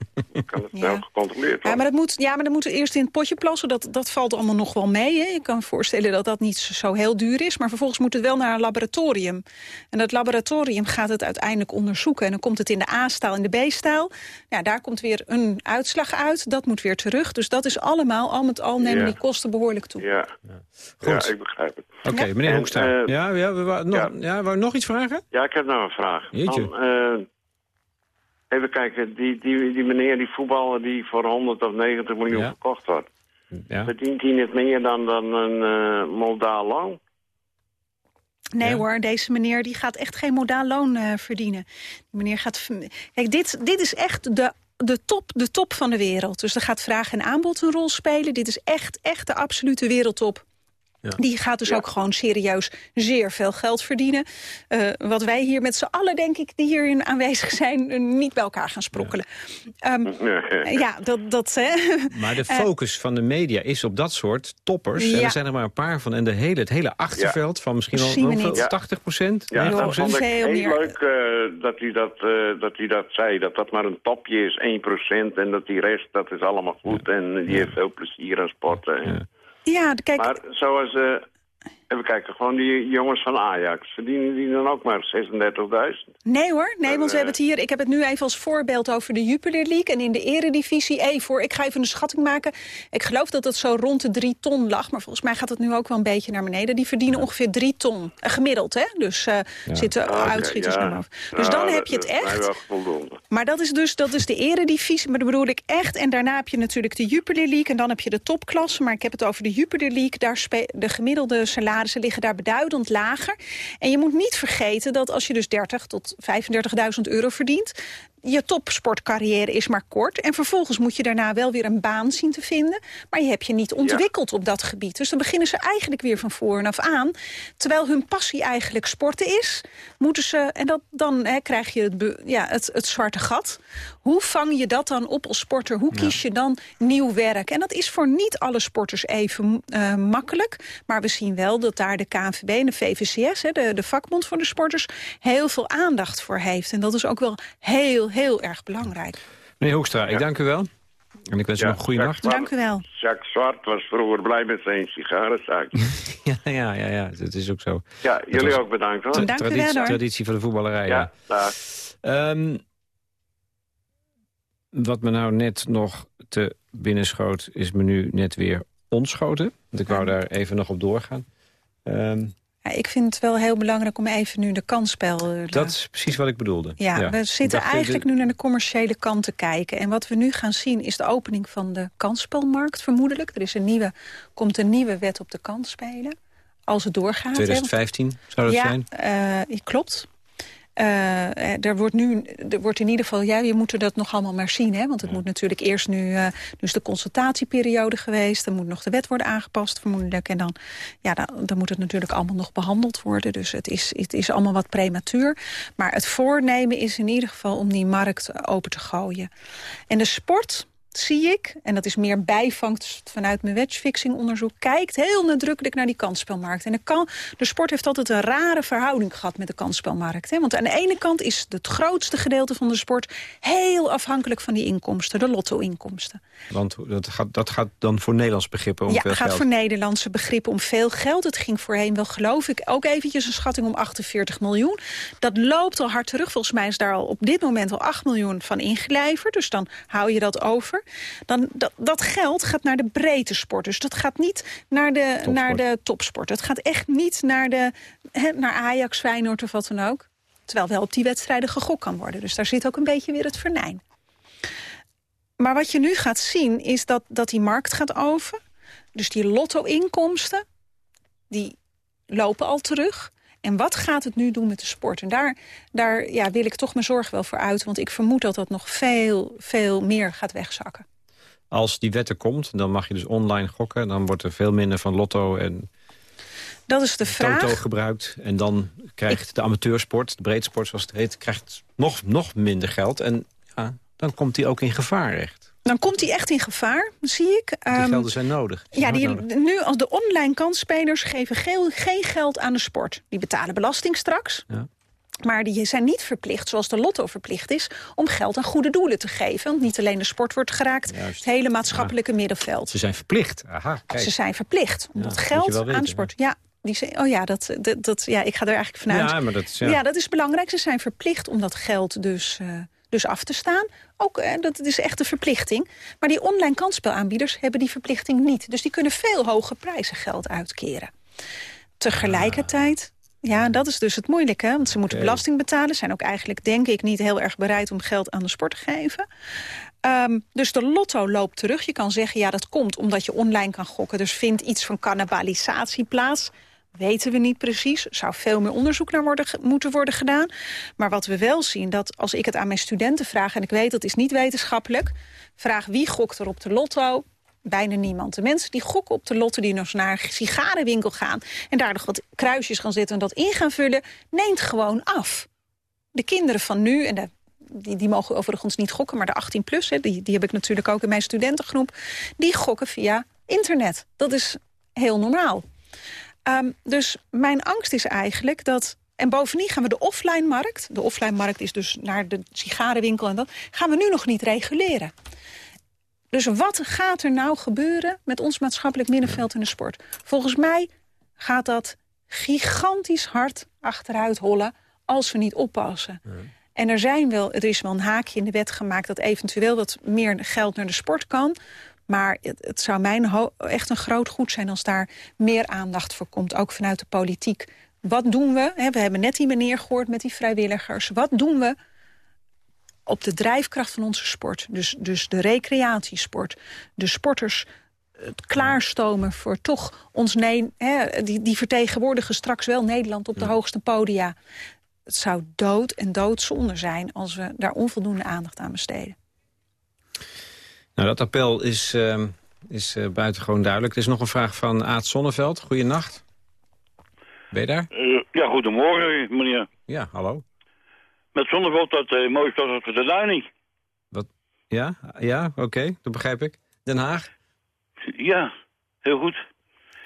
kan het wel gecontroleerd worden? Ja, maar dat moet, ja, maar dan moeten eerst in het potje plassen, dat, dat valt allemaal nog wel mee. Hè? Je kan voorstellen dat dat niet zo heel duur is, maar vervolgens moet het wel naar een laboratorium. En dat laboratorium gaat het uiteindelijk onderzoeken en dan komt het in de A-staal en de B-staal. Ja, daar komt weer een uitslag uit, dat moet weer terug. Dus dat is allemaal, al met al nemen die kosten behoorlijk toe. Ja, Goed. ja ik begrijp het. Oké, meneer Hoekstra. Uh, ja, ja, we wou nog, ja. wou nog iets vragen? Ja, ik heb nog een vraag. Dan, uh, even kijken, die, die, die meneer, die voetballer die voor 100 of 90 miljoen verkocht wordt. Ja. Verdient hij het meer dan, dan een uh, modaal loon? Nee hoor, deze meneer die gaat echt geen modaal loon uh, verdienen. Die meneer gaat... Kijk, dit, dit is echt de de top, de top van de wereld. Dus er gaat vraag en aanbod een rol spelen. Dit is echt, echt de absolute wereldtop. Ja. Die gaat dus ook gewoon serieus zeer veel geld verdienen. Uh, wat wij hier met z'n allen, denk ik, die hierin aanwezig zijn... Uh, niet bij elkaar gaan sprokkelen. Ja, um, ja dat... dat maar de focus van de media is op dat soort toppers. En er zijn er maar een paar van. En de hele, het hele achterveld van misschien wel, wel 80 procent? Ja, dat vond ik heel leuk uh, dat, hij dat, dat hij dat zei. Dat dat maar een topje is, 1 procent. En dat die rest, dat is allemaal goed. En die heeft veel plezier aan sporten. Ja, kijk... Maar zoals... Uh, even kijken, gewoon die jongens van Ajax. Verdienen die dan ook maar 36.000? Nee hoor, nee, want we hebben het hier... Ik heb het nu even als voorbeeld over de Jupiler League... en in de eredivisie. Hey, voor, ik ga even een schatting maken. Ik geloof dat het zo rond de drie ton lag... maar volgens mij gaat het nu ook wel een beetje naar beneden. Die verdienen ongeveer drie ton, uh, gemiddeld, hè? Dus uh, ja. zitten ah, uitschieters ja. boven. Dus dan heb je het echt. Maar dat is dus dat is de eredivisie, maar dat bedoel ik echt. En daarna heb je natuurlijk de Jupiler League... en dan heb je de topklasse, maar ik heb het over de Jupiler League. Daar de gemiddelde salarissen liggen daar beduidend lager. En je moet niet vergeten dat als je dus 30 tot 35.000 euro verdient je topsportcarrière is maar kort. En vervolgens moet je daarna wel weer een baan zien te vinden. Maar je hebt je niet ontwikkeld op dat gebied. Dus dan beginnen ze eigenlijk weer van voren af aan. Terwijl hun passie eigenlijk sporten is, moeten ze... en dat, dan hè, krijg je het, ja, het, het zwarte gat. Hoe vang je dat dan op als sporter? Hoe kies je dan nieuw werk? En dat is voor niet alle sporters even uh, makkelijk. Maar we zien wel dat daar de KNVB en de VVCS... Hè, de, de vakbond voor de sporters, heel veel aandacht voor heeft. En dat is ook wel heel heel, erg belangrijk. Meneer Hoekstra, ik dank u wel. En ik wens u nog een goede nacht. Dank u wel. Jacques Zwart was vroeger blij met zijn sigarenzaak. ja, ja, ja, ja, dat is ook zo. Ja, jullie ook bedankt hoor. Dank traditie, u wel, traditie van de voetballerij. Ja, ja. Um, wat me nou net nog te binnenschoot, is me nu net weer ontschoten. Want ik wou daar even nog op doorgaan. Um, ja, ik vind het wel heel belangrijk om even nu de kansspel... Uh, dat is precies wat ik bedoelde. Ja, we zitten eigenlijk nu naar de commerciële kant te kijken. En wat we nu gaan zien is de opening van de kansspelmarkt, vermoedelijk. Er is een nieuwe, komt een nieuwe wet op de kansspelen. Als het doorgaat. 2015 zou dat ja, zijn? Ja, uh, klopt. Uh, er wordt nu, er wordt in ieder geval, ja, je moet dat nog allemaal maar zien. Hè? Want het moet natuurlijk eerst nu, uh, nu is de consultatieperiode geweest. Dan moet nog de wet worden aangepast vermoedelijk. En dan, ja, dan, dan, moet het natuurlijk allemaal nog behandeld worden. Dus het is, het is allemaal wat prematuur. Maar het voornemen is in ieder geval om die markt open te gooien. En de sport zie ik, en dat is meer bijvangst vanuit mijn matchfixing onderzoek... kijkt heel nadrukkelijk naar die kansspelmarkt. En de, kan, de sport heeft altijd een rare verhouding gehad met de kansspelmarkt. Hè? Want aan de ene kant is het grootste gedeelte van de sport... heel afhankelijk van die inkomsten, de lotto-inkomsten. Want dat gaat, dat gaat dan voor Nederlands begrippen om ja, veel geld? Ja, het gaat voor Nederlandse begrippen om veel geld. Het ging voorheen wel, geloof ik, ook eventjes een schatting om 48 miljoen. Dat loopt al hard terug. Volgens mij is daar al op dit moment al 8 miljoen van ingelijverd. Dus dan hou je dat over. Dan, dat, dat geld gaat naar de breedte sport. Dus dat gaat niet naar de topsport. Naar de topsport. Het gaat echt niet naar, de, naar Ajax, Feyenoord of wat dan ook. Terwijl wel op die wedstrijden gegokt kan worden. Dus daar zit ook een beetje weer het vernijn. Maar wat je nu gaat zien is dat, dat die markt gaat over. Dus die lotto-inkomsten, die lopen al terug. En wat gaat het nu doen met de sport? En daar, daar ja, wil ik toch mijn zorg wel voor uit. Want ik vermoed dat dat nog veel, veel meer gaat wegzakken. Als die wet er komt, dan mag je dus online gokken. Dan wordt er veel minder van lotto en dat is de vraag. Toto gebruikt. En dan krijgt de amateursport, de breedsport zoals het heet... krijgt nog, nog minder geld. En ja, dan komt die ook in gevaar echt. Dan komt hij echt in gevaar, zie ik. Die um, gelden zijn nodig. ja, die, nu als de online kansspelers geven geen geld aan de sport. Die betalen belasting straks. Ja. Maar die zijn niet verplicht, zoals de lotto verplicht is... om geld aan goede doelen te geven. Want niet alleen de sport wordt geraakt, het hele maatschappelijke middenveld. Ze zijn verplicht. Aha, kijk. Ze zijn verplicht. Om dat geld weten, aan de sport... Ja, die oh ja, dat, dat, dat, ja, ik ga er eigenlijk vanuit. Ja, maar dat, ja. ja, dat is belangrijk. Ze zijn verplicht om dat geld dus, uh, dus af te staan. Ook, uh, dat is echt een verplichting. Maar die online kansspelaanbieders hebben die verplichting niet. Dus die kunnen veel hoger prijzen geld uitkeren. Tegelijkertijd... Ja, dat is dus het moeilijke. Want ze moeten okay. belasting betalen. Zijn ook eigenlijk, denk ik, niet heel erg bereid om geld aan de sport te geven. Um, dus de lotto loopt terug. Je kan zeggen, ja, dat komt omdat je online kan gokken. Dus vindt iets van cannibalisatie plaats. Weten we niet precies. Er zou veel meer onderzoek naar worden, moeten worden gedaan. Maar wat we wel zien, dat als ik het aan mijn studenten vraag... en ik weet, dat is niet wetenschappelijk... vraag wie gokt er op de lotto, bijna niemand. De mensen die gokken op de lotto, die nog naar een sigarenwinkel gaan... en daar nog wat kruisjes gaan zitten en dat in gaan vullen... neemt gewoon af. De kinderen van nu, en de, die, die mogen overigens niet gokken... maar de 18 plus, hè, die, die heb ik natuurlijk ook in mijn studentengroep... die gokken via internet. Dat is heel normaal. Um, dus mijn angst is eigenlijk dat... En bovendien gaan we de offline-markt... de offline-markt is dus naar de sigarenwinkel en dat... gaan we nu nog niet reguleren. Dus wat gaat er nou gebeuren met ons maatschappelijk middenveld in de sport? Volgens mij gaat dat gigantisch hard achteruit hollen als we niet oppassen. Ja. En er, zijn wel, er is wel een haakje in de wet gemaakt... dat eventueel wat meer geld naar de sport kan. Maar het, het zou mijn echt een groot goed zijn als daar meer aandacht voor komt. Ook vanuit de politiek. Wat doen we? we hebben net die meneer gehoord met die vrijwilligers. Wat doen we op de drijfkracht van onze sport? Dus, dus de recreatiesport. De sporters het klaarstomen voor toch ons... Nee, die, die vertegenwoordigen straks wel Nederland op de hoogste podia. Het zou dood en doodzonde zijn als we daar onvoldoende aandacht aan besteden. Nou, dat appel is, uh, is uh, buitengewoon duidelijk. Er is nog een vraag van Aad Sonneveld. Goedenacht. Ben je daar? Uh, ja, goedemorgen, meneer. Ja, hallo. Met Zonneveld uit uh, mooie stad voor de Duining. Wat? Ja, ja oké, okay, dat begrijp ik. Den Haag? Ja, heel goed.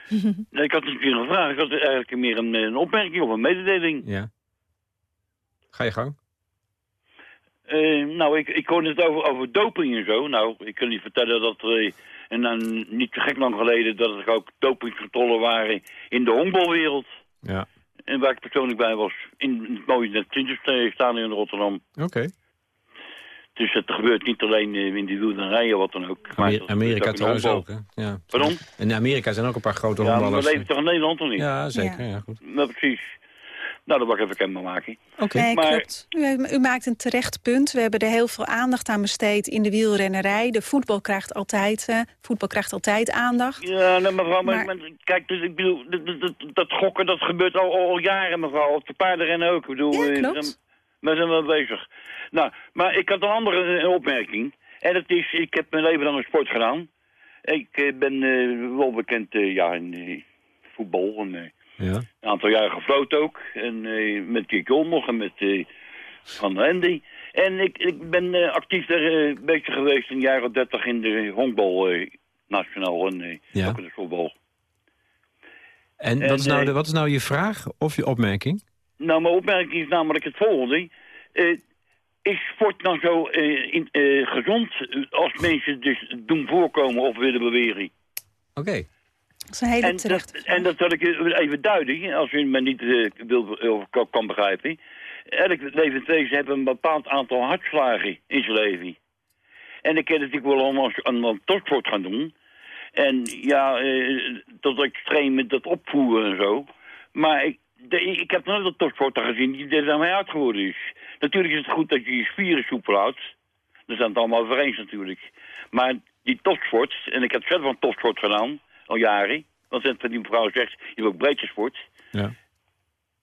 ik had een keer een vraag. Ik had eigenlijk meer een, een opmerking of een mededeling. Ja. Ga je gang. Uh, nou, ik, ik hoorde het over, over doping en zo. Nou, ik kan niet vertellen dat er... En dan niet te gek lang geleden dat er ook dopingcontrole waren in de honkbalwereld. Ja. En waar ik persoonlijk bij was. In het mooie Tinterstadion in Rotterdam. Oké. Okay. Dus het gebeurt niet alleen in die wielrennerijen, wat dan ook. Maar Amerika trouwens ook, hè? Ja. Pardon? In Amerika zijn ook een paar grote ja, honkballers. Ja, maar we leven toch in Nederland, of niet? Ja, zeker. Ja. ja goed. Nou, precies. Nou, dat mag ik even kenbaar maken. Oké, okay. nee, maar... klopt. U, u, maakt een terecht punt. We hebben er heel veel aandacht aan besteed in de wielrennerij. De voetbal krijgt altijd, uh, voetbal krijgt altijd aandacht. Ja, nee, mevrouw, maar, maar kijk, dus, ik bedoel, dat, dat, dat, gokken dat gebeurt al, al jaren, mevrouw. Op de paardenrennen ook. Ik bedoel, ja, klopt. We zijn wel bezig. Nou, maar ik had een andere opmerking. En dat is, ik heb mijn leven lang een sport gedaan. Ik uh, ben uh, wel bekend ja, in voetbal en... Ja. Een aantal jaren gefloten ook. En uh, met Kick nog en met uh, van Randy. En ik, ik ben uh, actief daar bezig geweest in de jaren 30 in de honkbal nationaal en ja. ook in de voetbal. En, en wat, is nou de, wat is nou je vraag of je opmerking? Nou, mijn opmerking is namelijk het volgende. is sport nou zo in, gezond als mensen dus doen voorkomen of willen beweren? Oké. Dat is een hele terechte en dat, en dat zal ik even duiden, als u me niet wil, of kan begrijpen elk levenswezen heeft een bepaald aantal hartslagen in zijn leven. En ik heb natuurlijk wel allemaal aan, aan topsport gaan doen. En ja, eh, tot extreem met dat opvoeren en zo. Maar ik, de, ik heb nooit een topsporter gezien die er aan mij hard geworden is. Natuurlijk is het goed dat je je spieren soepel houdt. Daar zijn het allemaal over eens natuurlijk. Maar die topsport, en ik heb zelf van topsport gedaan, al jaren. Want die mevrouw zegt, je hebt ook breedte sport. Ja.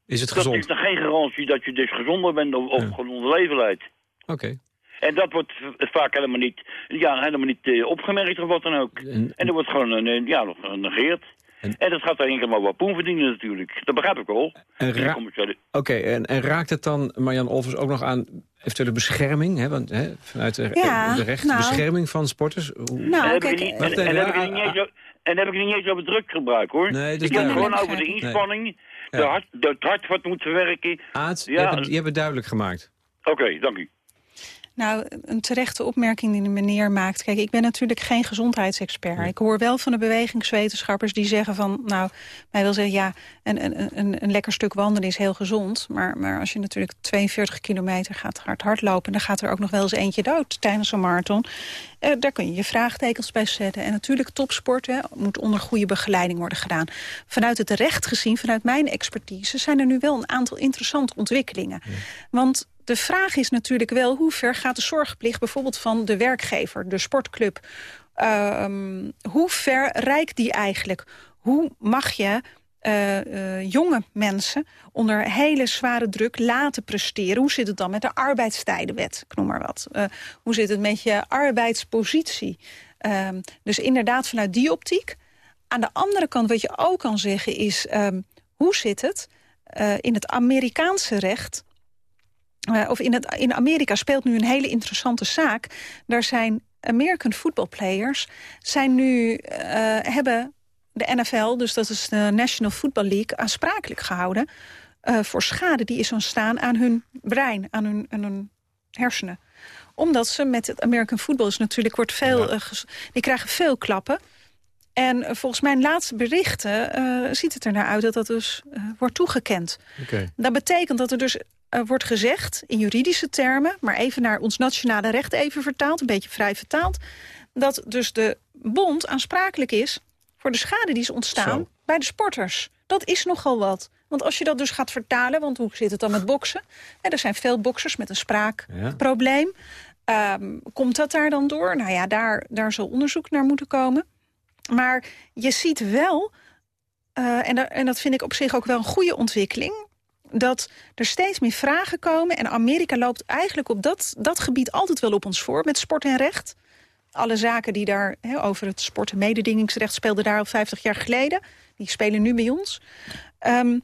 Is het gezond? Dat is nog geen garantie dat je dus gezonder bent of, of ja. gezonder leven leidt. Oké. En dat wordt vaak helemaal niet, ja, helemaal niet uh, opgemerkt of wat dan ook. En, en dat wordt gewoon uh, ja, nog genegeerd. En, en, dat gaat daar enkel maar wat poen verdienen natuurlijk. Dat begrijp ik wel. Oké, en, en, raakt het dan, Marjan Olvers, ook nog aan eventuele bescherming? Hè? Want, hè, vanuit de, ja, de recht, nou, bescherming van sporters? Hoe... Nou, en, kijk, en, en, en heb ik niet eens over drukgebruik, hoor. Nee, dus ik heb gewoon over de inspanning de hart, het hart wat moet verwerken. Aad, ja. je, hebt het, je hebt het duidelijk gemaakt. Oké, dank u. Nou, een terechte opmerking die de meneer maakt. Kijk, ik ben natuurlijk geen gezondheidsexpert. Ik hoor wel van de bewegingswetenschappers die zeggen van... nou, mij wil zeggen, ja, een, een, een, een lekker stuk wandelen is heel gezond. Maar, maar als je natuurlijk 42 kilometer gaat hard hardlopen... dan gaat er ook nog wel eens eentje dood tijdens een marathon. Eh, daar kun je je vraagtekens bij zetten. En natuurlijk topsport hè, moet onder goede begeleiding worden gedaan. Vanuit het recht gezien, vanuit mijn expertise... zijn er nu wel een aantal interessante ontwikkelingen. Want de vraag is natuurlijk wel hoe ver gaat de zorgplicht bijvoorbeeld van de werkgever, de sportclub. Um, hoe ver reikt die eigenlijk? Hoe mag je uh, uh, jonge mensen onder hele zware druk laten presteren. Hoe zit het dan met de arbeidstijdenwet? Ik noem maar wat. Uh, hoe zit het met je arbeidspositie? Um, dus inderdaad vanuit die optiek. Aan de andere kant wat je ook kan zeggen is... Um, hoe zit het in het Amerikaanse recht uh, of in, het, in Amerika speelt nu een hele interessante zaak. Daar zijn American football players zijn nu, uh, hebben de NFL, dus dat is de National Football League, aansprakelijk gehouden uh, voor schade die is ontstaan aan hun brein, aan hun, aan hun hersenen. Omdat ze met het American football is natuurlijk wordt veel, ja. die krijgen veel klappen. En volgens mijn laatste berichten uh, ziet het er naar uit dat dat dus uh, wordt toegekend. Okay. Dat betekent dat er dus uh, wordt gezegd in juridische termen... maar even naar ons nationale recht even vertaald, een beetje vrij vertaald... dat dus de bond aansprakelijk is voor de schade die is ontstaan Zo. bij de sporters. Dat is nogal wat. Want als je dat dus gaat vertalen, want hoe zit het dan met boksen? er zijn veel boksers met een spraakprobleem. Ja. Um, komt dat daar dan door? Nou ja, daar, daar zal onderzoek naar moeten komen. Maar je ziet wel, uh, en, en dat vind ik op zich ook wel een goede ontwikkeling dat er steeds meer vragen komen. En Amerika loopt eigenlijk op dat, dat gebied altijd wel op ons voor... met sport en recht. Alle zaken die daar over het sport- en mededingingsrecht... speelden daar al 50 jaar geleden. Die spelen nu bij ons. Um,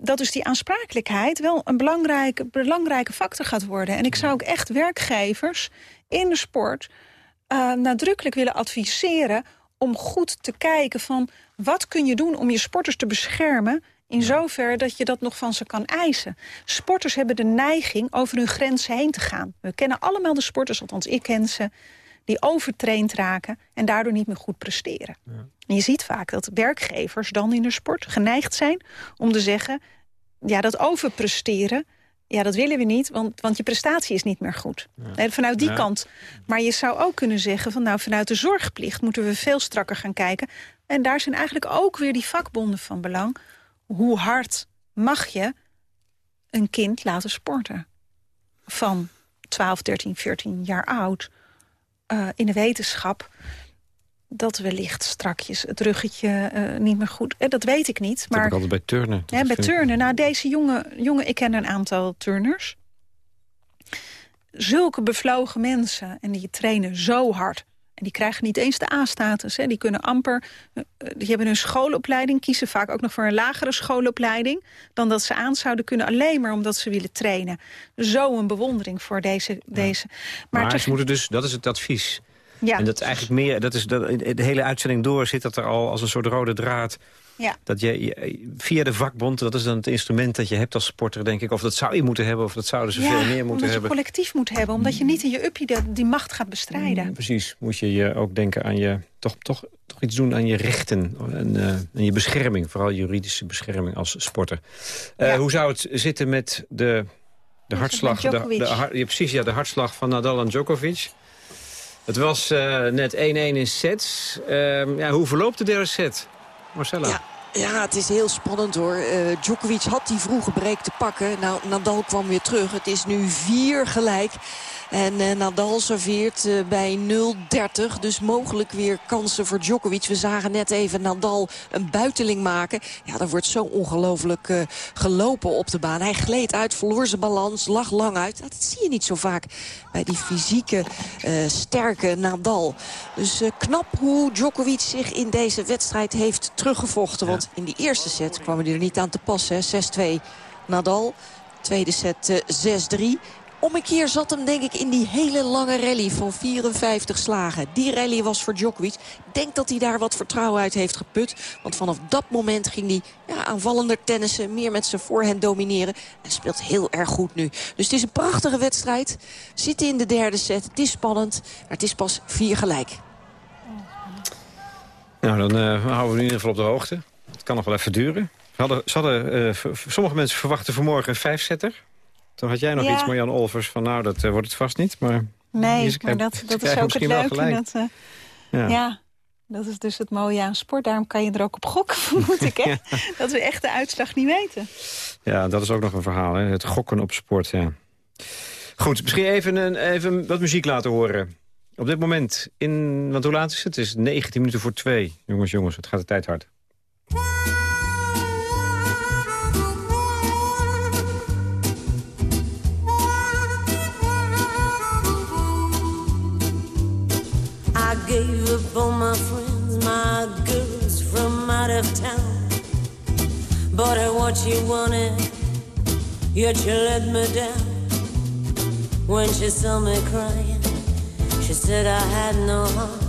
dat dus die aansprakelijkheid wel een belangrijke, belangrijke factor gaat worden. En ik zou ook echt werkgevers in de sport... Uh, nadrukkelijk willen adviseren om goed te kijken van... wat kun je doen om je sporters te beschermen in zover dat je dat nog van ze kan eisen. Sporters hebben de neiging over hun grenzen heen te gaan. We kennen allemaal de sporters, althans ik ken ze... die overtraind raken en daardoor niet meer goed presteren. Ja. En je ziet vaak dat werkgevers dan in de sport geneigd zijn... om te zeggen, ja, dat overpresteren... Ja, dat willen we niet, want, want je prestatie is niet meer goed. Ja. Vanuit die ja. kant. Maar je zou ook kunnen zeggen... van nou, vanuit de zorgplicht moeten we veel strakker gaan kijken. En daar zijn eigenlijk ook weer die vakbonden van belang hoe hard mag je een kind laten sporten? Van 12, 13, 14 jaar oud. Uh, in de wetenschap dat wellicht strakjes het ruggetje uh, niet meer goed... Eh, dat weet ik niet. Maar, dat heb ik altijd bij turnen. Ja, bij turnen. Nou, deze jongen, jongen, ik ken een aantal turners. Zulke bevlogen mensen en die trainen zo hard En die krijgen niet eens de A-status. Die kunnen amper, uh, die hebben hun schoolopleiding... kiezen vaak ook nog voor een lagere schoolopleiding... dan dat ze aan zouden kunnen alleen maar omdat ze willen trainen. Zo een bewondering voor deze... deze. Maar, maar ze moeten dus, dat is het advies... Ja. En dat is eigenlijk meer, dat is dat, de hele uitzending door zit dat er al als een soort rode draad. Ja. Dat je, via de vakbond, dat is dan het instrument dat je hebt als sporter, denk ik. Of dat zou je moeten hebben, of dat zouden ze veel meer moeten hebben. omdat je collectief moet hebben. Omdat je niet in je uppie die, die macht gaat bestrijden. Mm, precies. Moet je je ook denken aan je, toch, toch, toch iets doen aan je rechten. En, uh, en je bescherming, vooral juridische bescherming als sporter. Uh, Hoe zou het zitten met de, de hartslag? De, de, de, precies, ja, de hartslag van Nadal en Djokovic. Het was uh, net 1-1 in sets. Uh, ja, hoe verloopt de derde set, Marcella? Ja. Ja, het is heel spannend hoor. Uh, Djokovic had die vroege break te pakken. Nou, Nadal kwam weer terug. Het is nu vier gelijk. En uh, Nadal serveert uh, bij 0-30. Dus mogelijk weer kansen voor Djokovic. We zagen net even Nadal een buiteling maken. Ja, dat wordt zo ongelooflijk uh, gelopen op de baan. Hij gleed uit, verloor zijn balans, lag lang uit. Dat zie je niet zo vaak bij die fysieke, sterke Nadal. Dus knap hoe Djokovic zich in deze wedstrijd heeft teruggevochten. Want in die eerste set kwamen die er niet aan te passen. 6-2 Nadal. Tweede set 6-3 om een keer zat hem denk ik in die hele lange rally van 54 slagen. Die rally was voor Djokovic. Denk dat hij daar wat vertrouwen uit heeft geput. Want vanaf dat moment ging hij ja, aanvallender tennissen. Meer met zijn voorhand domineren. En speelt heel erg goed nu. Dus het is een prachtige wedstrijd. We zitten in de derde set. Het is spannend. Maar het is pas vier gelijk. Nou, dan uh, houden we in ieder geval op de hoogte. Het kan nog wel even duren. Ze hadden, uh, sommige mensen verwachten vanmorgen een vijfzetter. Toen had jij nog iets, Marjan Olvers, van nou, dat uh, wordt het vast niet. Maar nee, maar dat, dat is ook het leuke. Dat, uh, ja. ja. dat is dus het mooie aan sport. Daarom kan je er ook op gokken, vermoed ik. Hè? Dat we echt de uitslag niet weten. Ja, dat is ook nog een verhaal. Hè? Het gokken op sport, ja. Goed, misschien even, een, even wat muziek laten horen. Op dit moment, in, want hoe laat is het? Het is 19 minuten voor twee. Jongens, jongens, het gaat de tijd hard. My friends, my girls from out of town. Bought her what she wanted, yet she let me down. When she saw me crying, she said I had no heart.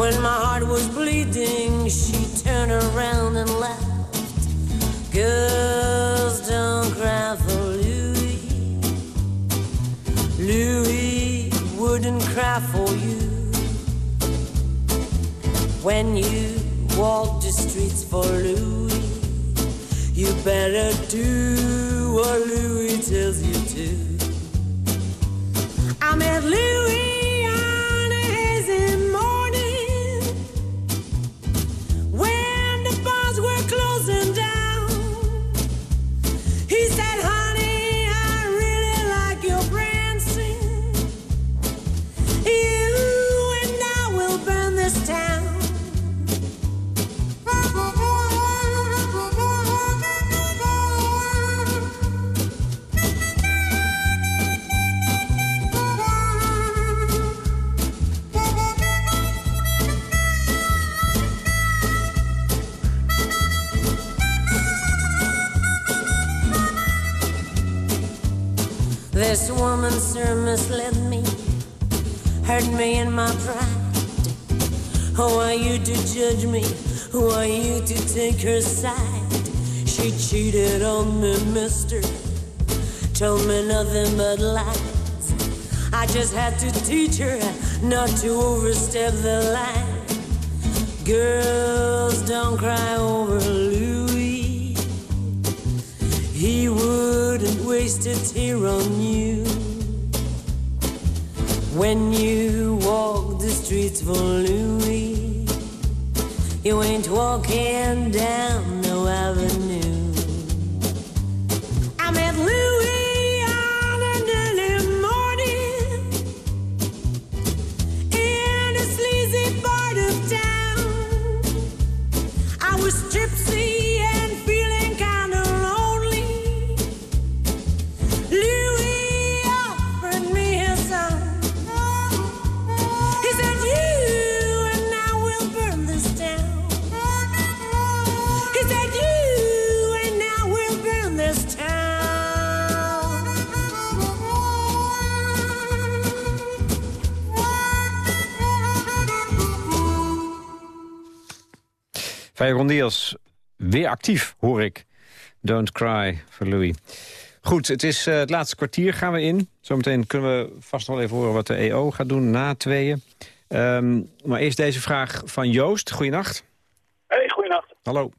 When my heart was bleeding, she turned around and laughed. Girls don't cry for Louis. Louis wouldn't cry for you. When you walk the streets for Louis, you better do what Louis tells you to. I met Louis. This woman, sir, misled me, hurt me in my pride. Who are you to judge me? Who are you to take her side? She cheated on me, mister. Told me nothing but lies. I just had to teach her not to overstep the line. Girls, don't cry over Louis. He wouldn't waste a tear on you. When you walk the streets for Louis, you ain't walking down no avenue. Vijron Diaz, weer actief, hoor ik. Don't cry for Louis. Goed, het is uh, het laatste kwartier gaan we in. Zometeen kunnen we vast nog even horen wat de EO gaat doen na tweeën. Um, maar eerst deze vraag van Joost. Goedenacht. Hey, goedenacht. Hallo.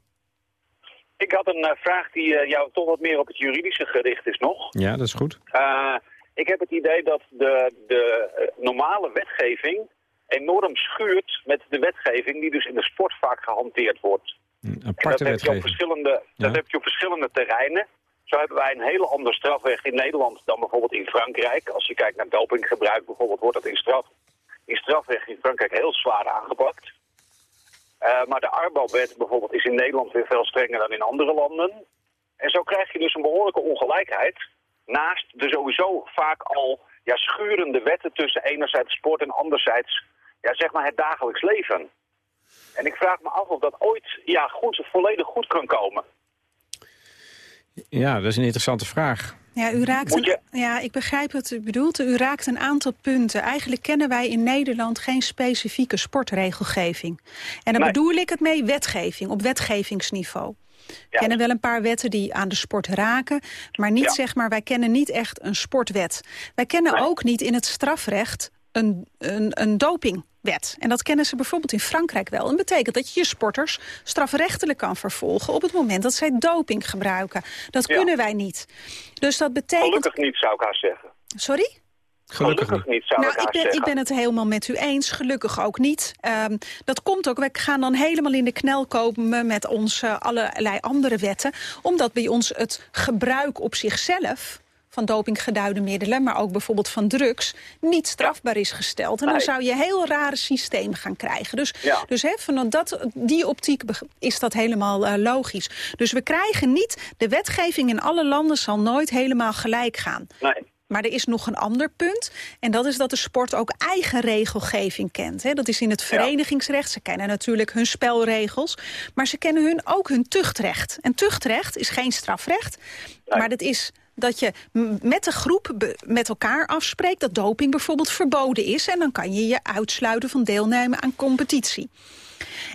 Ik had een uh, vraag die uh, jou toch wat meer op het juridische gericht is nog. Ja, dat is goed. ik heb het idee dat de, de normale wetgeving enorm schuurt met de wetgeving die dus in de sport vaak gehanteerd wordt. Een aparte dat heb, je op verschillende, ja. dat heb je op verschillende terreinen. Zo hebben wij een hele ander strafrecht in Nederland dan bijvoorbeeld in Frankrijk. Als je kijkt naar dopinggebruik bijvoorbeeld, wordt dat in, straf, in strafrecht in Frankrijk heel zwaar aangepakt. Uh, maar de Arbo-wet bijvoorbeeld is in Nederland weer veel strenger dan in andere landen. En zo krijg je dus een behoorlijke ongelijkheid. Naast de sowieso vaak al ja, schurende wetten tussen enerzijds sport en anderzijds ja, zeg maar het dagelijks leven. En ik vraag me af of dat ooit ja, goed, volledig goed kan komen. Ja, dat is een interessante vraag. Ja, u raakt een, ja, ik begrijp wat u bedoelt. U raakt een aantal punten. Eigenlijk kennen wij in Nederland geen specifieke sportregelgeving. En dan bedoel ik het mee wetgeving, op wetgevingsniveau. We kennen wel een paar wetten die aan de sport raken. Maar niet zeg maar, wij kennen niet echt een sportwet. Wij kennen ook niet in het strafrecht een, een, een doping wet. En dat kennen ze bijvoorbeeld in Frankrijk wel. En betekent dat je je sporters strafrechtelijk kan vervolgen... op het moment dat zij doping gebruiken. Dat kunnen wij niet. Dus dat betekent... Gelukkig niet, zou ik haar zeggen. Sorry? Gelukkig, Gelukkig niet, zou nou, ik, ben, ik ben het helemaal met u eens. Gelukkig ook niet. Um, dat komt ook, we gaan dan helemaal in de knel komen met onze allerlei andere wetten. Omdat bij ons het gebruik op zichzelf van dopinggeduide middelen... maar ook bijvoorbeeld van drugs, niet strafbaar is gesteld. En dan zou je heel rare systemen gaan krijgen. Dus, ja. dus he, van dat, die optiek is dat helemaal uh, logisch. Dus we krijgen niet... de wetgeving in alle landen zal nooit helemaal gelijk gaan. Nee. Maar er is nog een ander punt. En dat is dat de sport ook eigen regelgeving kent. Hè. Dat is in het verenigingsrecht. Ze kennen natuurlijk hun spelregels. Maar ze kennen hun ook hun tuchtrecht. En tuchtrecht is geen strafrecht. Nee. Maar dat is dat je met de groep met elkaar afspreekt... dat doping bijvoorbeeld verboden is. En dan kan je je uitsluiten van deelnemen aan competitie.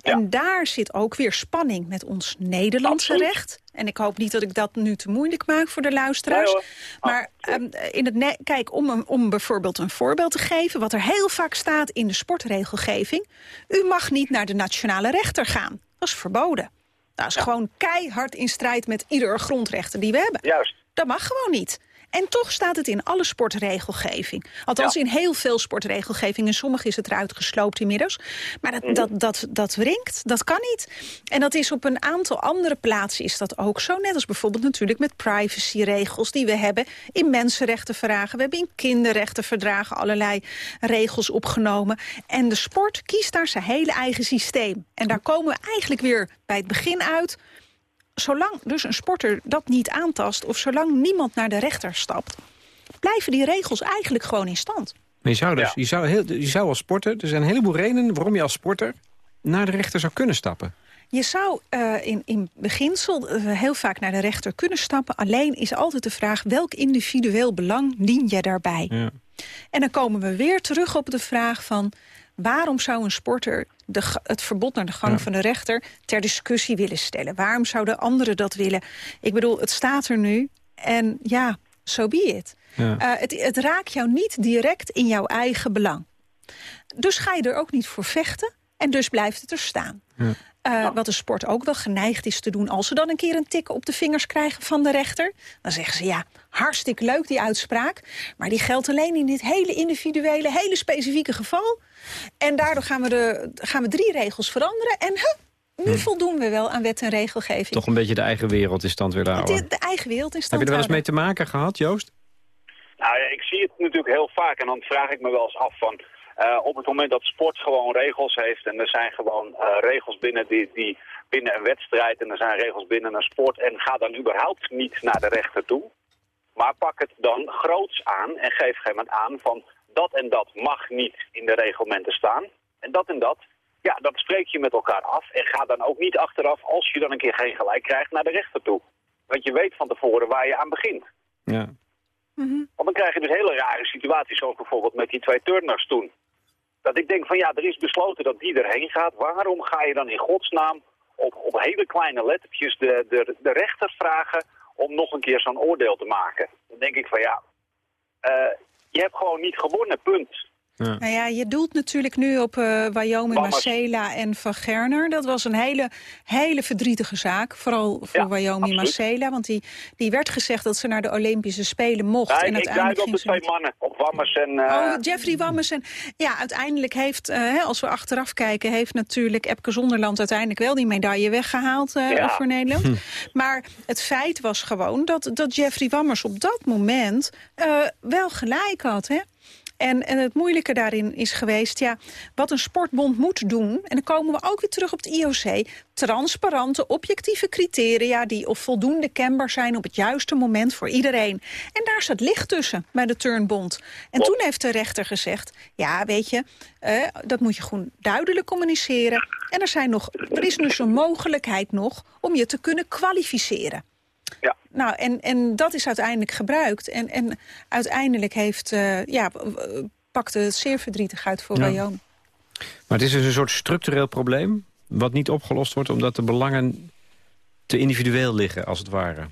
En daar zit ook weer spanning met ons Nederlandse recht. En ik hoop niet dat ik dat nu te moeilijk maak voor de luisteraars. maar um, in het kijk, om, om bijvoorbeeld een voorbeeld te geven... wat er heel vaak staat in de sportregelgeving... u mag niet naar de nationale rechter gaan. Dat is verboden. Dat is gewoon keihard in strijd met ieder grondrechten die we hebben. Juist. Dat mag gewoon niet. En toch staat het in alle sportregelgeving. Althans ja. in heel veel sportregelgeving. In sommige is het eruit gesloopt inmiddels. Maar dat, mm -hmm. dat, dat, dat wringt, dat kan niet. En dat is op een aantal andere plaatsen is dat ook zo. Net als bijvoorbeeld natuurlijk met privacyregels die we hebben in mensenrechtenverdragen. We hebben in kinderrechtenverdragen allerlei regels opgenomen. En de sport kiest daar zijn hele eigen systeem. En daar komen we eigenlijk weer bij het begin uit zolang dus een sporter dat niet aantast... of zolang niemand naar de rechter stapt... blijven die regels eigenlijk gewoon in stand. Maar je zou, dus, ja. je, zou heel, je zou als sporter... er zijn een heleboel redenen waarom je als sporter... naar de rechter zou kunnen stappen. Je zou uh, in, in beginsel uh, heel vaak naar de rechter kunnen stappen. Alleen is altijd de vraag welk individueel belang dien je daarbij? Ja. En dan komen we weer terug op de vraag van... waarom zou een sporter de, het verbod naar de gang ja. van de rechter ter discussie willen stellen. Waarom zouden anderen dat willen? Ik bedoel, het staat er nu en ja, so be it. Ja. Uh, het, het raakt jou niet direct in jouw eigen belang. Dus ga je er ook niet voor vechten en dus blijft het er staan. Ja. Uh, wat de sport ook wel geneigd is te doen... als ze dan een keer een tik op de vingers krijgen van de rechter... dan zeggen ze, ja, hartstikke leuk die uitspraak... maar die geldt alleen in dit hele individuele, hele specifieke geval. En daardoor gaan we, de, gaan we drie regels veranderen en... Huh, nu hm. voldoen we wel aan wet en regelgeving. Toch een beetje de eigen wereld in stand willen houden. De, de eigen wereld in stand Heb je er wel eens mee te maken gehad, Joost? Nou ja, ik zie het natuurlijk heel vaak en dan vraag ik me wel eens af van... Uh, op het moment dat sport gewoon regels heeft en er zijn gewoon uh, regels binnen, die, die, binnen een wedstrijd en er zijn regels binnen een sport en ga dan überhaupt niet naar de rechter toe. Maar pak het dan groots aan en geef geen moment aan van dat en dat mag niet in de reglementen staan. En dat en dat, ja, dat spreek je met elkaar af en ga dan ook niet achteraf als je dan een keer geen gelijk krijgt naar de rechter toe. Want je weet van tevoren waar je aan begint. Ja. Mm -hmm. Want dan krijg je dus hele rare situaties, zoals bijvoorbeeld met die twee turners toen. Dat ik denk van ja, er is besloten dat die erheen gaat. Waarom ga je dan in godsnaam op, op hele kleine lettertjes de, de, de rechter vragen om nog een keer zo'n oordeel te maken. Dan denk ik van ja, je hebt gewoon niet gewonnen, punt. Ja. Nou ja, je doelt natuurlijk nu op uh, Wyoming, Marcela en Van Gerner. Dat was een hele, hele verdrietige zaak, vooral voor ja, Wyoming Marcela. Want die, die werd gezegd dat ze naar de Olympische Spelen mocht. Ja, en ik uiteindelijk op de twee mannen, op Wammers en... Uh... Oh, Jeffrey Wammers en... Ja, uiteindelijk heeft, uh, als we achteraf kijken... heeft natuurlijk Epke Zonderland uiteindelijk wel die medaille weggehaald ja. voor Nederland. Hm. Maar het feit was gewoon dat, dat Jeffrey Wammers op dat moment wel gelijk had, hè? En, en het moeilijke daarin is geweest, ja, wat een sportbond moet doen... en dan komen we ook weer terug op het IOC... transparante, objectieve criteria die of voldoende kenbaar zijn... op het juiste moment voor iedereen. En daar staat licht tussen bij de Turnbond. En toen heeft de rechter gezegd, ja, weet je, uh, dat moet je gewoon duidelijk communiceren. En er, zijn nog, er is dus een mogelijkheid nog om je te kunnen kwalificeren. Ja. Nou, en, en dat is uiteindelijk gebruikt. En, en uiteindelijk heeft, uh, ja, pakte het zeer verdrietig uit voor ja. Wyoming. Maar het is dus een soort structureel probleem... wat niet opgelost wordt omdat de belangen te individueel liggen, als het ware.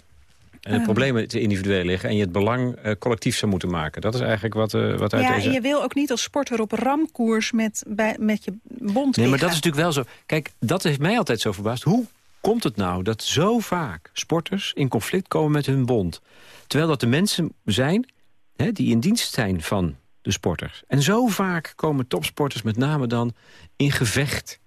En de uh. problemen te individueel liggen en je het belang uh, collectief zou moeten maken. Dat is eigenlijk wat, uh, wat uit ja, deze... en je wil ook niet als sporter op ramkoers met, bij, met je bond Nee, maar dat is natuurlijk wel zo. Kijk, dat heeft mij altijd zo verbaasd. Hoe komt het nou dat zo vaak sporters in conflict komen met hun bond? Terwijl dat de mensen zijn hè, die in dienst zijn van de sporters. En zo vaak komen topsporters met name dan in gevecht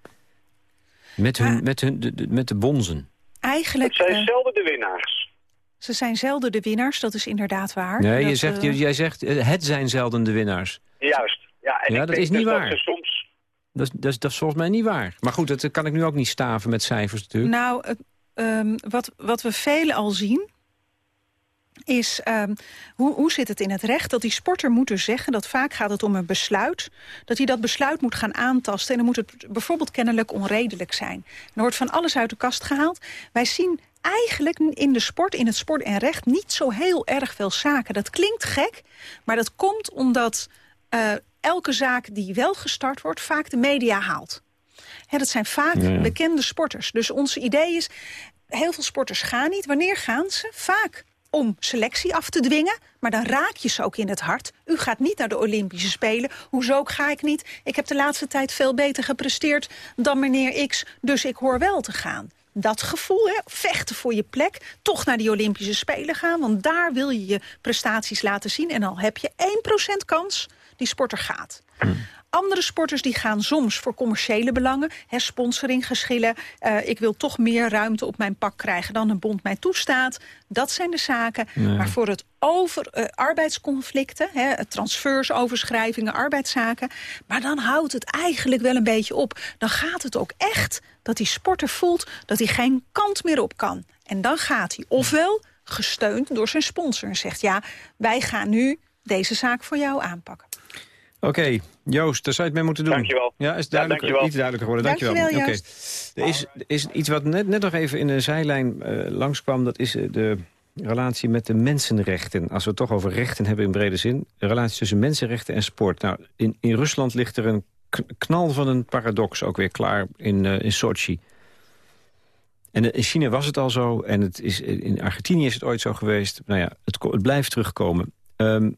met, hun, met, hun, de, de, met de bonzen. Eigenlijk... Het zijn zelden de winnaars. Ze zijn zelden de winnaars, dat is inderdaad waar. Nee, dat, je zegt, uh... jij zegt het zijn zelden de winnaars. Juist. Ja, en ja ik dat denk is niet dus waar. Dat ze soms dat, dat, dat is volgens mij niet waar. Maar goed, dat kan ik nu ook niet staven met cijfers natuurlijk. Nou, um, wat, wat we velen al zien is, um, hoe, hoe zit het in het recht? Dat die sporter moet dus zeggen, dat vaak gaat het om een besluit... dat hij dat besluit moet gaan aantasten... en dan moet het bijvoorbeeld kennelijk onredelijk zijn. Er wordt van alles uit de kast gehaald. Wij zien eigenlijk in de sport, in het sport en recht... niet zo heel erg veel zaken. Dat klinkt gek, maar dat komt omdat... Uh, elke zaak die wel gestart wordt, vaak de media haalt. He, dat zijn vaak ja. bekende sporters. Dus ons idee is, heel veel sporters gaan niet. Wanneer gaan ze? Vaak om selectie af te dwingen. Maar dan raak je ze ook in het hart. U gaat niet naar de Olympische Spelen. Hoezo ga ik niet? Ik heb de laatste tijd veel beter gepresteerd dan meneer X. Dus ik hoor wel te gaan. Dat gevoel, hè, vechten voor je plek, toch naar die Olympische Spelen gaan. Want daar wil je je prestaties laten zien. En al heb je 1% kans die sporter gaat. Hmm. Andere sporters die gaan soms voor commerciële belangen. Hè, sponsoring, geschillen. Uh, ik wil toch meer ruimte op mijn pak krijgen dan een bond mij toestaat. Dat zijn de zaken. Maar voor het over uh, arbeidsconflicten, hè, transfers, overschrijvingen, arbeidszaken. Maar dan houdt het eigenlijk wel een beetje op. Dan gaat het ook echt dat die sporter voelt dat hij geen kant meer op kan. En dan gaat hij ofwel gesteund door zijn sponsor en zegt... ja, wij gaan nu deze zaak voor jou aanpakken. Oké, okay. Joost, daar zou je het mee moeten doen. Dankjewel. Ja, is duidelijk, ja, iets duidelijker geworden. Dankjewel. dankjewel okay. Er is, er is iets wat net, net nog even in de zijlijn uh, langskwam. Dat is de relatie met de mensenrechten. Als we het toch over rechten hebben in brede zin. De relatie tussen mensenrechten en sport. Nou, in, in Rusland ligt er een knal van een paradox ook weer klaar in, uh, in Sochi. En in China was het al zo. En het is, in Argentinië is het ooit zo geweest. Nou ja, het, het blijft terugkomen. Um,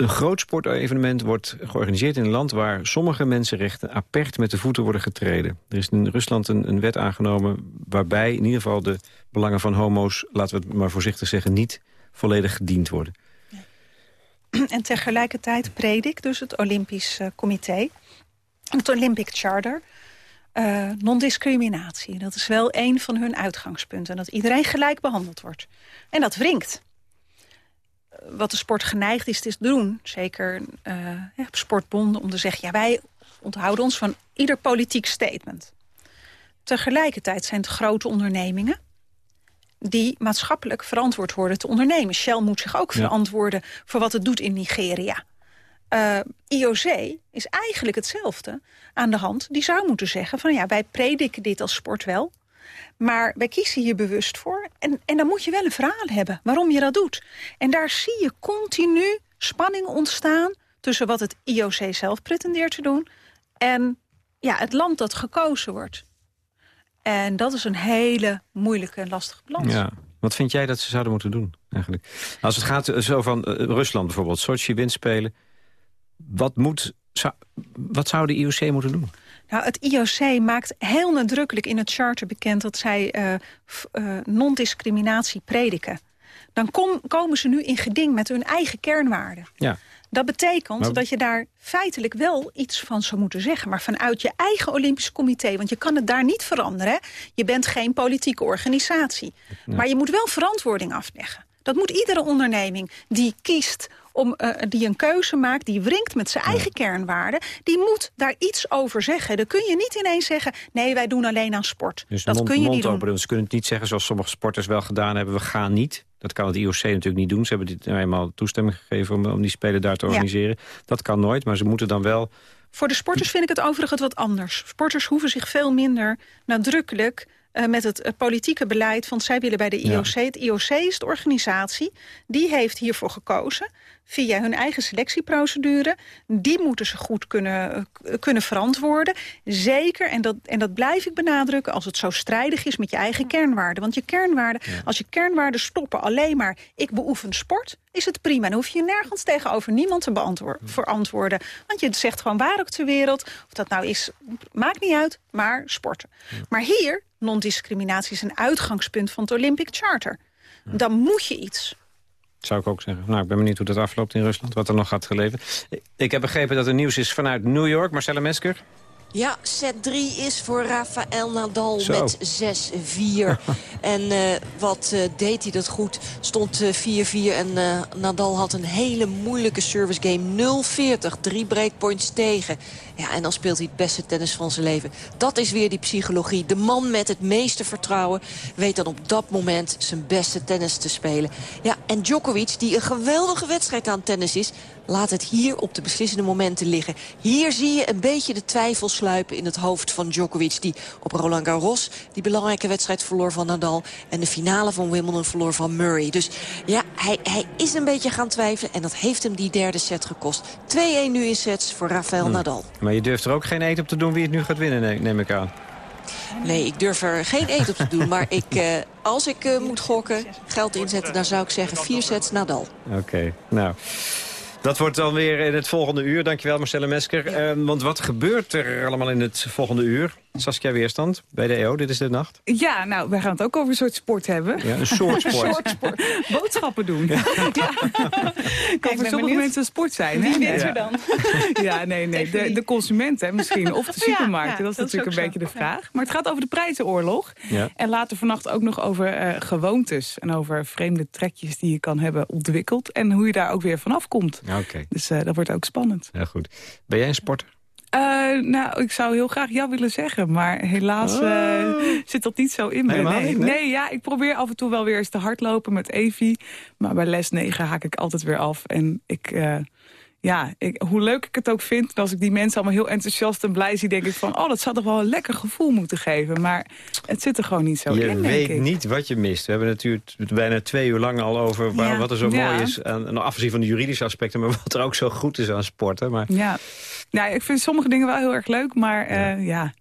een groot sportevenement wordt georganiseerd in een land... waar sommige mensenrechten apert met de voeten worden getreden. Er is in Rusland een, een, wet aangenomen waarbij in ieder geval de belangen van homo's... laten we het maar voorzichtig zeggen, niet volledig gediend worden. En tegelijkertijd predik dus het Olympisch uh, Comité, het Olympic Charter... Uh, non-discriminatie. Dat is wel een van hun uitgangspunten. Dat iedereen gelijk behandeld wordt. En dat wringt wat de sport geneigd is te doen, zeker uh, ja, sportbonden, om te zeggen... ja, wij onthouden ons van ieder politiek statement. Tegelijkertijd zijn het grote ondernemingen die maatschappelijk verantwoord worden te ondernemen. Shell moet zich ook ja. verantwoorden voor wat het doet in Nigeria. Uh, IOC is eigenlijk hetzelfde aan de hand. Die zou moeten zeggen van ja, wij prediken dit als sport wel... Maar wij kiezen hier bewust voor. En, en dan moet je wel een verhaal hebben waarom je dat doet. En daar zie je continu spanning ontstaan... tussen wat het IOC zelf pretendeert te doen... en ja, het land dat gekozen wordt. En dat is een hele moeilijke en lastige balans. Ja. Wat vind jij dat ze zouden moeten doen eigenlijk? Als het gaat eh, zo van uh, Rusland bijvoorbeeld, Sochi windspelen. Wat, moet, wat zou de IOC moeten doen? Nou, het IOC maakt heel nadrukkelijk in het charter bekend... dat zij uh, uh, non-discriminatie prediken. Dan kom, komen ze nu in geding met hun eigen kernwaarden. Ja. Dat betekent dat je daar feitelijk wel iets van zou moeten zeggen. Maar vanuit je eigen Olympisch comité. Want je kan het daar niet veranderen. Je bent geen politieke organisatie. Maar je moet wel verantwoording afleggen. Dat moet iedere onderneming die kiest om, uh, die een keuze maakt, die wringt met zijn eigen kernwaarden... die moet daar iets over zeggen. Dan kun je niet ineens zeggen, nee, wij doen alleen aan sport. Dus dat mond, kun je mond niet doen. Ze kunnen het niet zeggen zoals sommige sporters wel gedaan hebben... we gaan niet. Dat kan het IOC natuurlijk niet doen. Ze hebben dit nou eenmaal toestemming gegeven om, om die Spelen daar te organiseren. Ja. Dat kan nooit, maar ze moeten dan wel... Voor de sporters vind ik het overigens wat anders. Sporters hoeven zich veel minder nadrukkelijk uh, met het uh, politieke beleid. Want zij willen bij de IOC. Ja. Het IOC is de organisatie. Die heeft hiervoor gekozen. Via hun eigen selectieprocedure. Die moeten ze goed kunnen, uh, kunnen verantwoorden. Zeker, en dat, en dat blijf ik benadrukken... als het zo strijdig is met je eigen kernwaarden. Want je kernwaarden, ja. als je kernwaarden stoppen alleen maar... ik beoefen sport, is het prima. Dan hoef je nergens tegenover niemand te verantwoorden. Want je zegt gewoon waar ook ter wereld. Of dat nou is, maakt niet uit, maar sporten. Maar hier non-discriminatie is een uitgangspunt van het Olympic Charter. Dan moet je iets. Zou ik ook zeggen. Nou, ik ben benieuwd hoe dat afloopt in Rusland, wat er nog gaat geleven. Ik heb begrepen dat er nieuws is vanuit New York. Marcella Mesker. Ja, set 3 is voor Rafael Nadal Zo. met 6-4. en uh, wat uh, deed hij dat goed. Stond 4-4 uh, en Nadal had een hele moeilijke service game. 0-40, drie breakpoints tegen. Ja, en dan speelt hij het beste tennis van zijn leven. Dat is weer die psychologie. De man met het meeste vertrouwen weet dan op dat moment zijn beste tennis te spelen. Ja, en Djokovic, die een geweldige wedstrijd aan tennis is... laat het hier op de beslissende momenten liggen. Hier zie je een beetje de twijfel sluipen in het hoofd van Djokovic... die op Roland Garros die belangrijke wedstrijd verloor van Nadal... en de finale van Wimbledon verloor van Murray. Dus ja, hij, hij is een beetje gaan twijfelen... en dat heeft hem die derde set gekost. 2-1 nu in sets voor Rafael Hmm. Nadal. Maar je durft er ook geen eten op te doen wie het nu gaat winnen, neem ik aan. Nee, ik durf er geen eten op te doen. Maar ik, uh, als ik uh, moet gokken, geld inzetten, dan zou ik zeggen vier sets Nadal. Oké, okay, nou... Dat wordt dan weer in het volgende uur. Dankjewel Marcelle Mesker. Ja. Uh, want wat gebeurt er allemaal in het volgende uur? Saskia Weerstand bij de EO, dit is de nacht. Ja, nou, wij gaan het ook over een soort sport hebben. Ja, een soort sport. een soort sport. Boodschappen doen. Ja. ja. Kan voor sommige benieuwd. mensen sport zijn. Wie wint er dan? ja, nee, nee. De, de consument hè, misschien. Of de supermarkt. Ja, dat is dat natuurlijk is een beetje de vraag. Maar het gaat over de prijzenoorlog. Ja. En later vannacht ook nog over uh, gewoontes. En over vreemde trekjes die je kan hebben ontwikkeld. En hoe je daar ook weer vanaf komt. Okay. Dus uh, dat wordt ook spannend. Ja, goed. Ben jij een sporter? Uh, nou, ik zou heel graag ja willen zeggen, maar helaas oh. uh, zit dat niet zo in me. Nee, nee. nee, ja, ik probeer af en toe wel weer eens te hardlopen met Evie. Maar bij les 9 haak ik altijd weer af. En ik, uh, ja, ik, hoe leuk ik het ook vind, als ik die mensen allemaal heel enthousiast en blij zie, denk ik van, oh, dat zou toch wel een lekker gevoel moeten geven. Maar het zit er gewoon niet zo je in, Je weet niet wat je mist. We hebben natuurlijk bijna twee uur lang al over waar, ja. wat er zo ja. mooi is. En, en afgezien van de juridische aspecten, maar wat er ook zo goed is aan sporten. Maar... Ja. Nou, ik vind sommige dingen wel heel erg leuk, maar ja. Uh, ja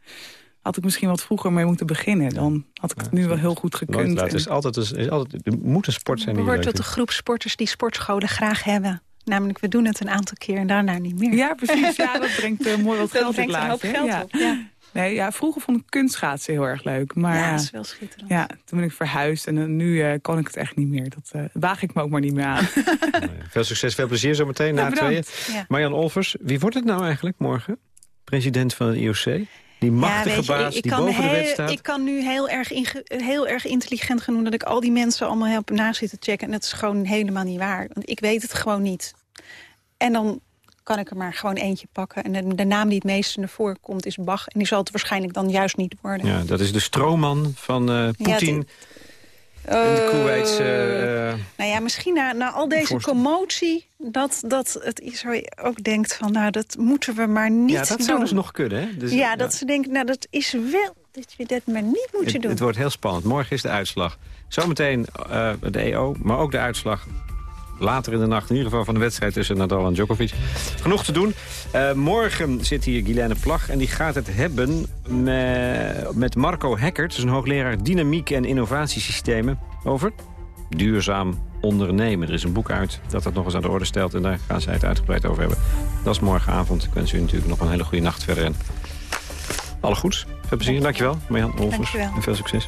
had ik misschien wat vroeger mee moeten beginnen. Dan had ik het nu wel heel goed gekund. Het is altijd, is, altijd, er moet een sport zijn die Behoort tot de groep sporters die sportscholen graag hebben. Namelijk, we doen het een aantal keer en daarna niet meer. Ja, precies. Ja, dat brengt uh, mooi wat dat geld brengt in een hoop geld ja. op. Ja. Nee, ja, vroeger vond ik kunstschaatsen heel erg leuk. Maar, ja, dat is wel schitterend. Ja, toen ben ik verhuisd en uh, nu uh, kon ik het echt niet meer. Dat uh, waag ik me ook maar niet meer aan. veel succes, veel plezier zometeen na tweeën. Ja. Marjan Olvers, wie wordt het nou eigenlijk morgen? President van het IOC? Die machtige ja, je, baas ik, die kan boven heel, de wet staat? Ik kan nu heel erg, heel erg intelligent gaan doen... dat ik al die mensen allemaal help na zitten checken. En dat is gewoon helemaal niet waar. Want ik weet het gewoon niet. En dan kan ik er maar gewoon eentje pakken. En de, de naam die het meeste naar voren komt is Bach. En die zal het waarschijnlijk dan juist niet worden. Ja, dat is de stroomman van uh, Poetin... Ja, de Kuwaitse... Uh, nou ja, misschien na, na al deze commotie... Dat, dat het Israël ook denkt van, nou, dat moeten we maar niet Ja, dat zou dus nog kunnen, hè? Dus, ja, ja, dat ze denken, nou, dat is wel... dat we dat maar niet moeten het, doen. Het wordt heel spannend. Morgen is de uitslag. Zometeen uh, de EO, maar ook de uitslag later in de nacht. In ieder geval van de wedstrijd tussen Nadal en Djokovic. Genoeg te doen. Uh, morgen zit hier Guilaine Plag en die gaat het hebben met, met Marco Heckert. is een hoogleraar dynamiek en innovatiesystemen. Over duurzaam ondernemen. Er is een boek uit dat dat nog eens aan de orde stelt... en daar gaan zij het uitgebreid over hebben. Dat is morgenavond. Ik wens u natuurlijk nog een hele goede nacht verder. En alle goeds. Veel plezier. Dankjewel, Marjan Olvers. En veel succes.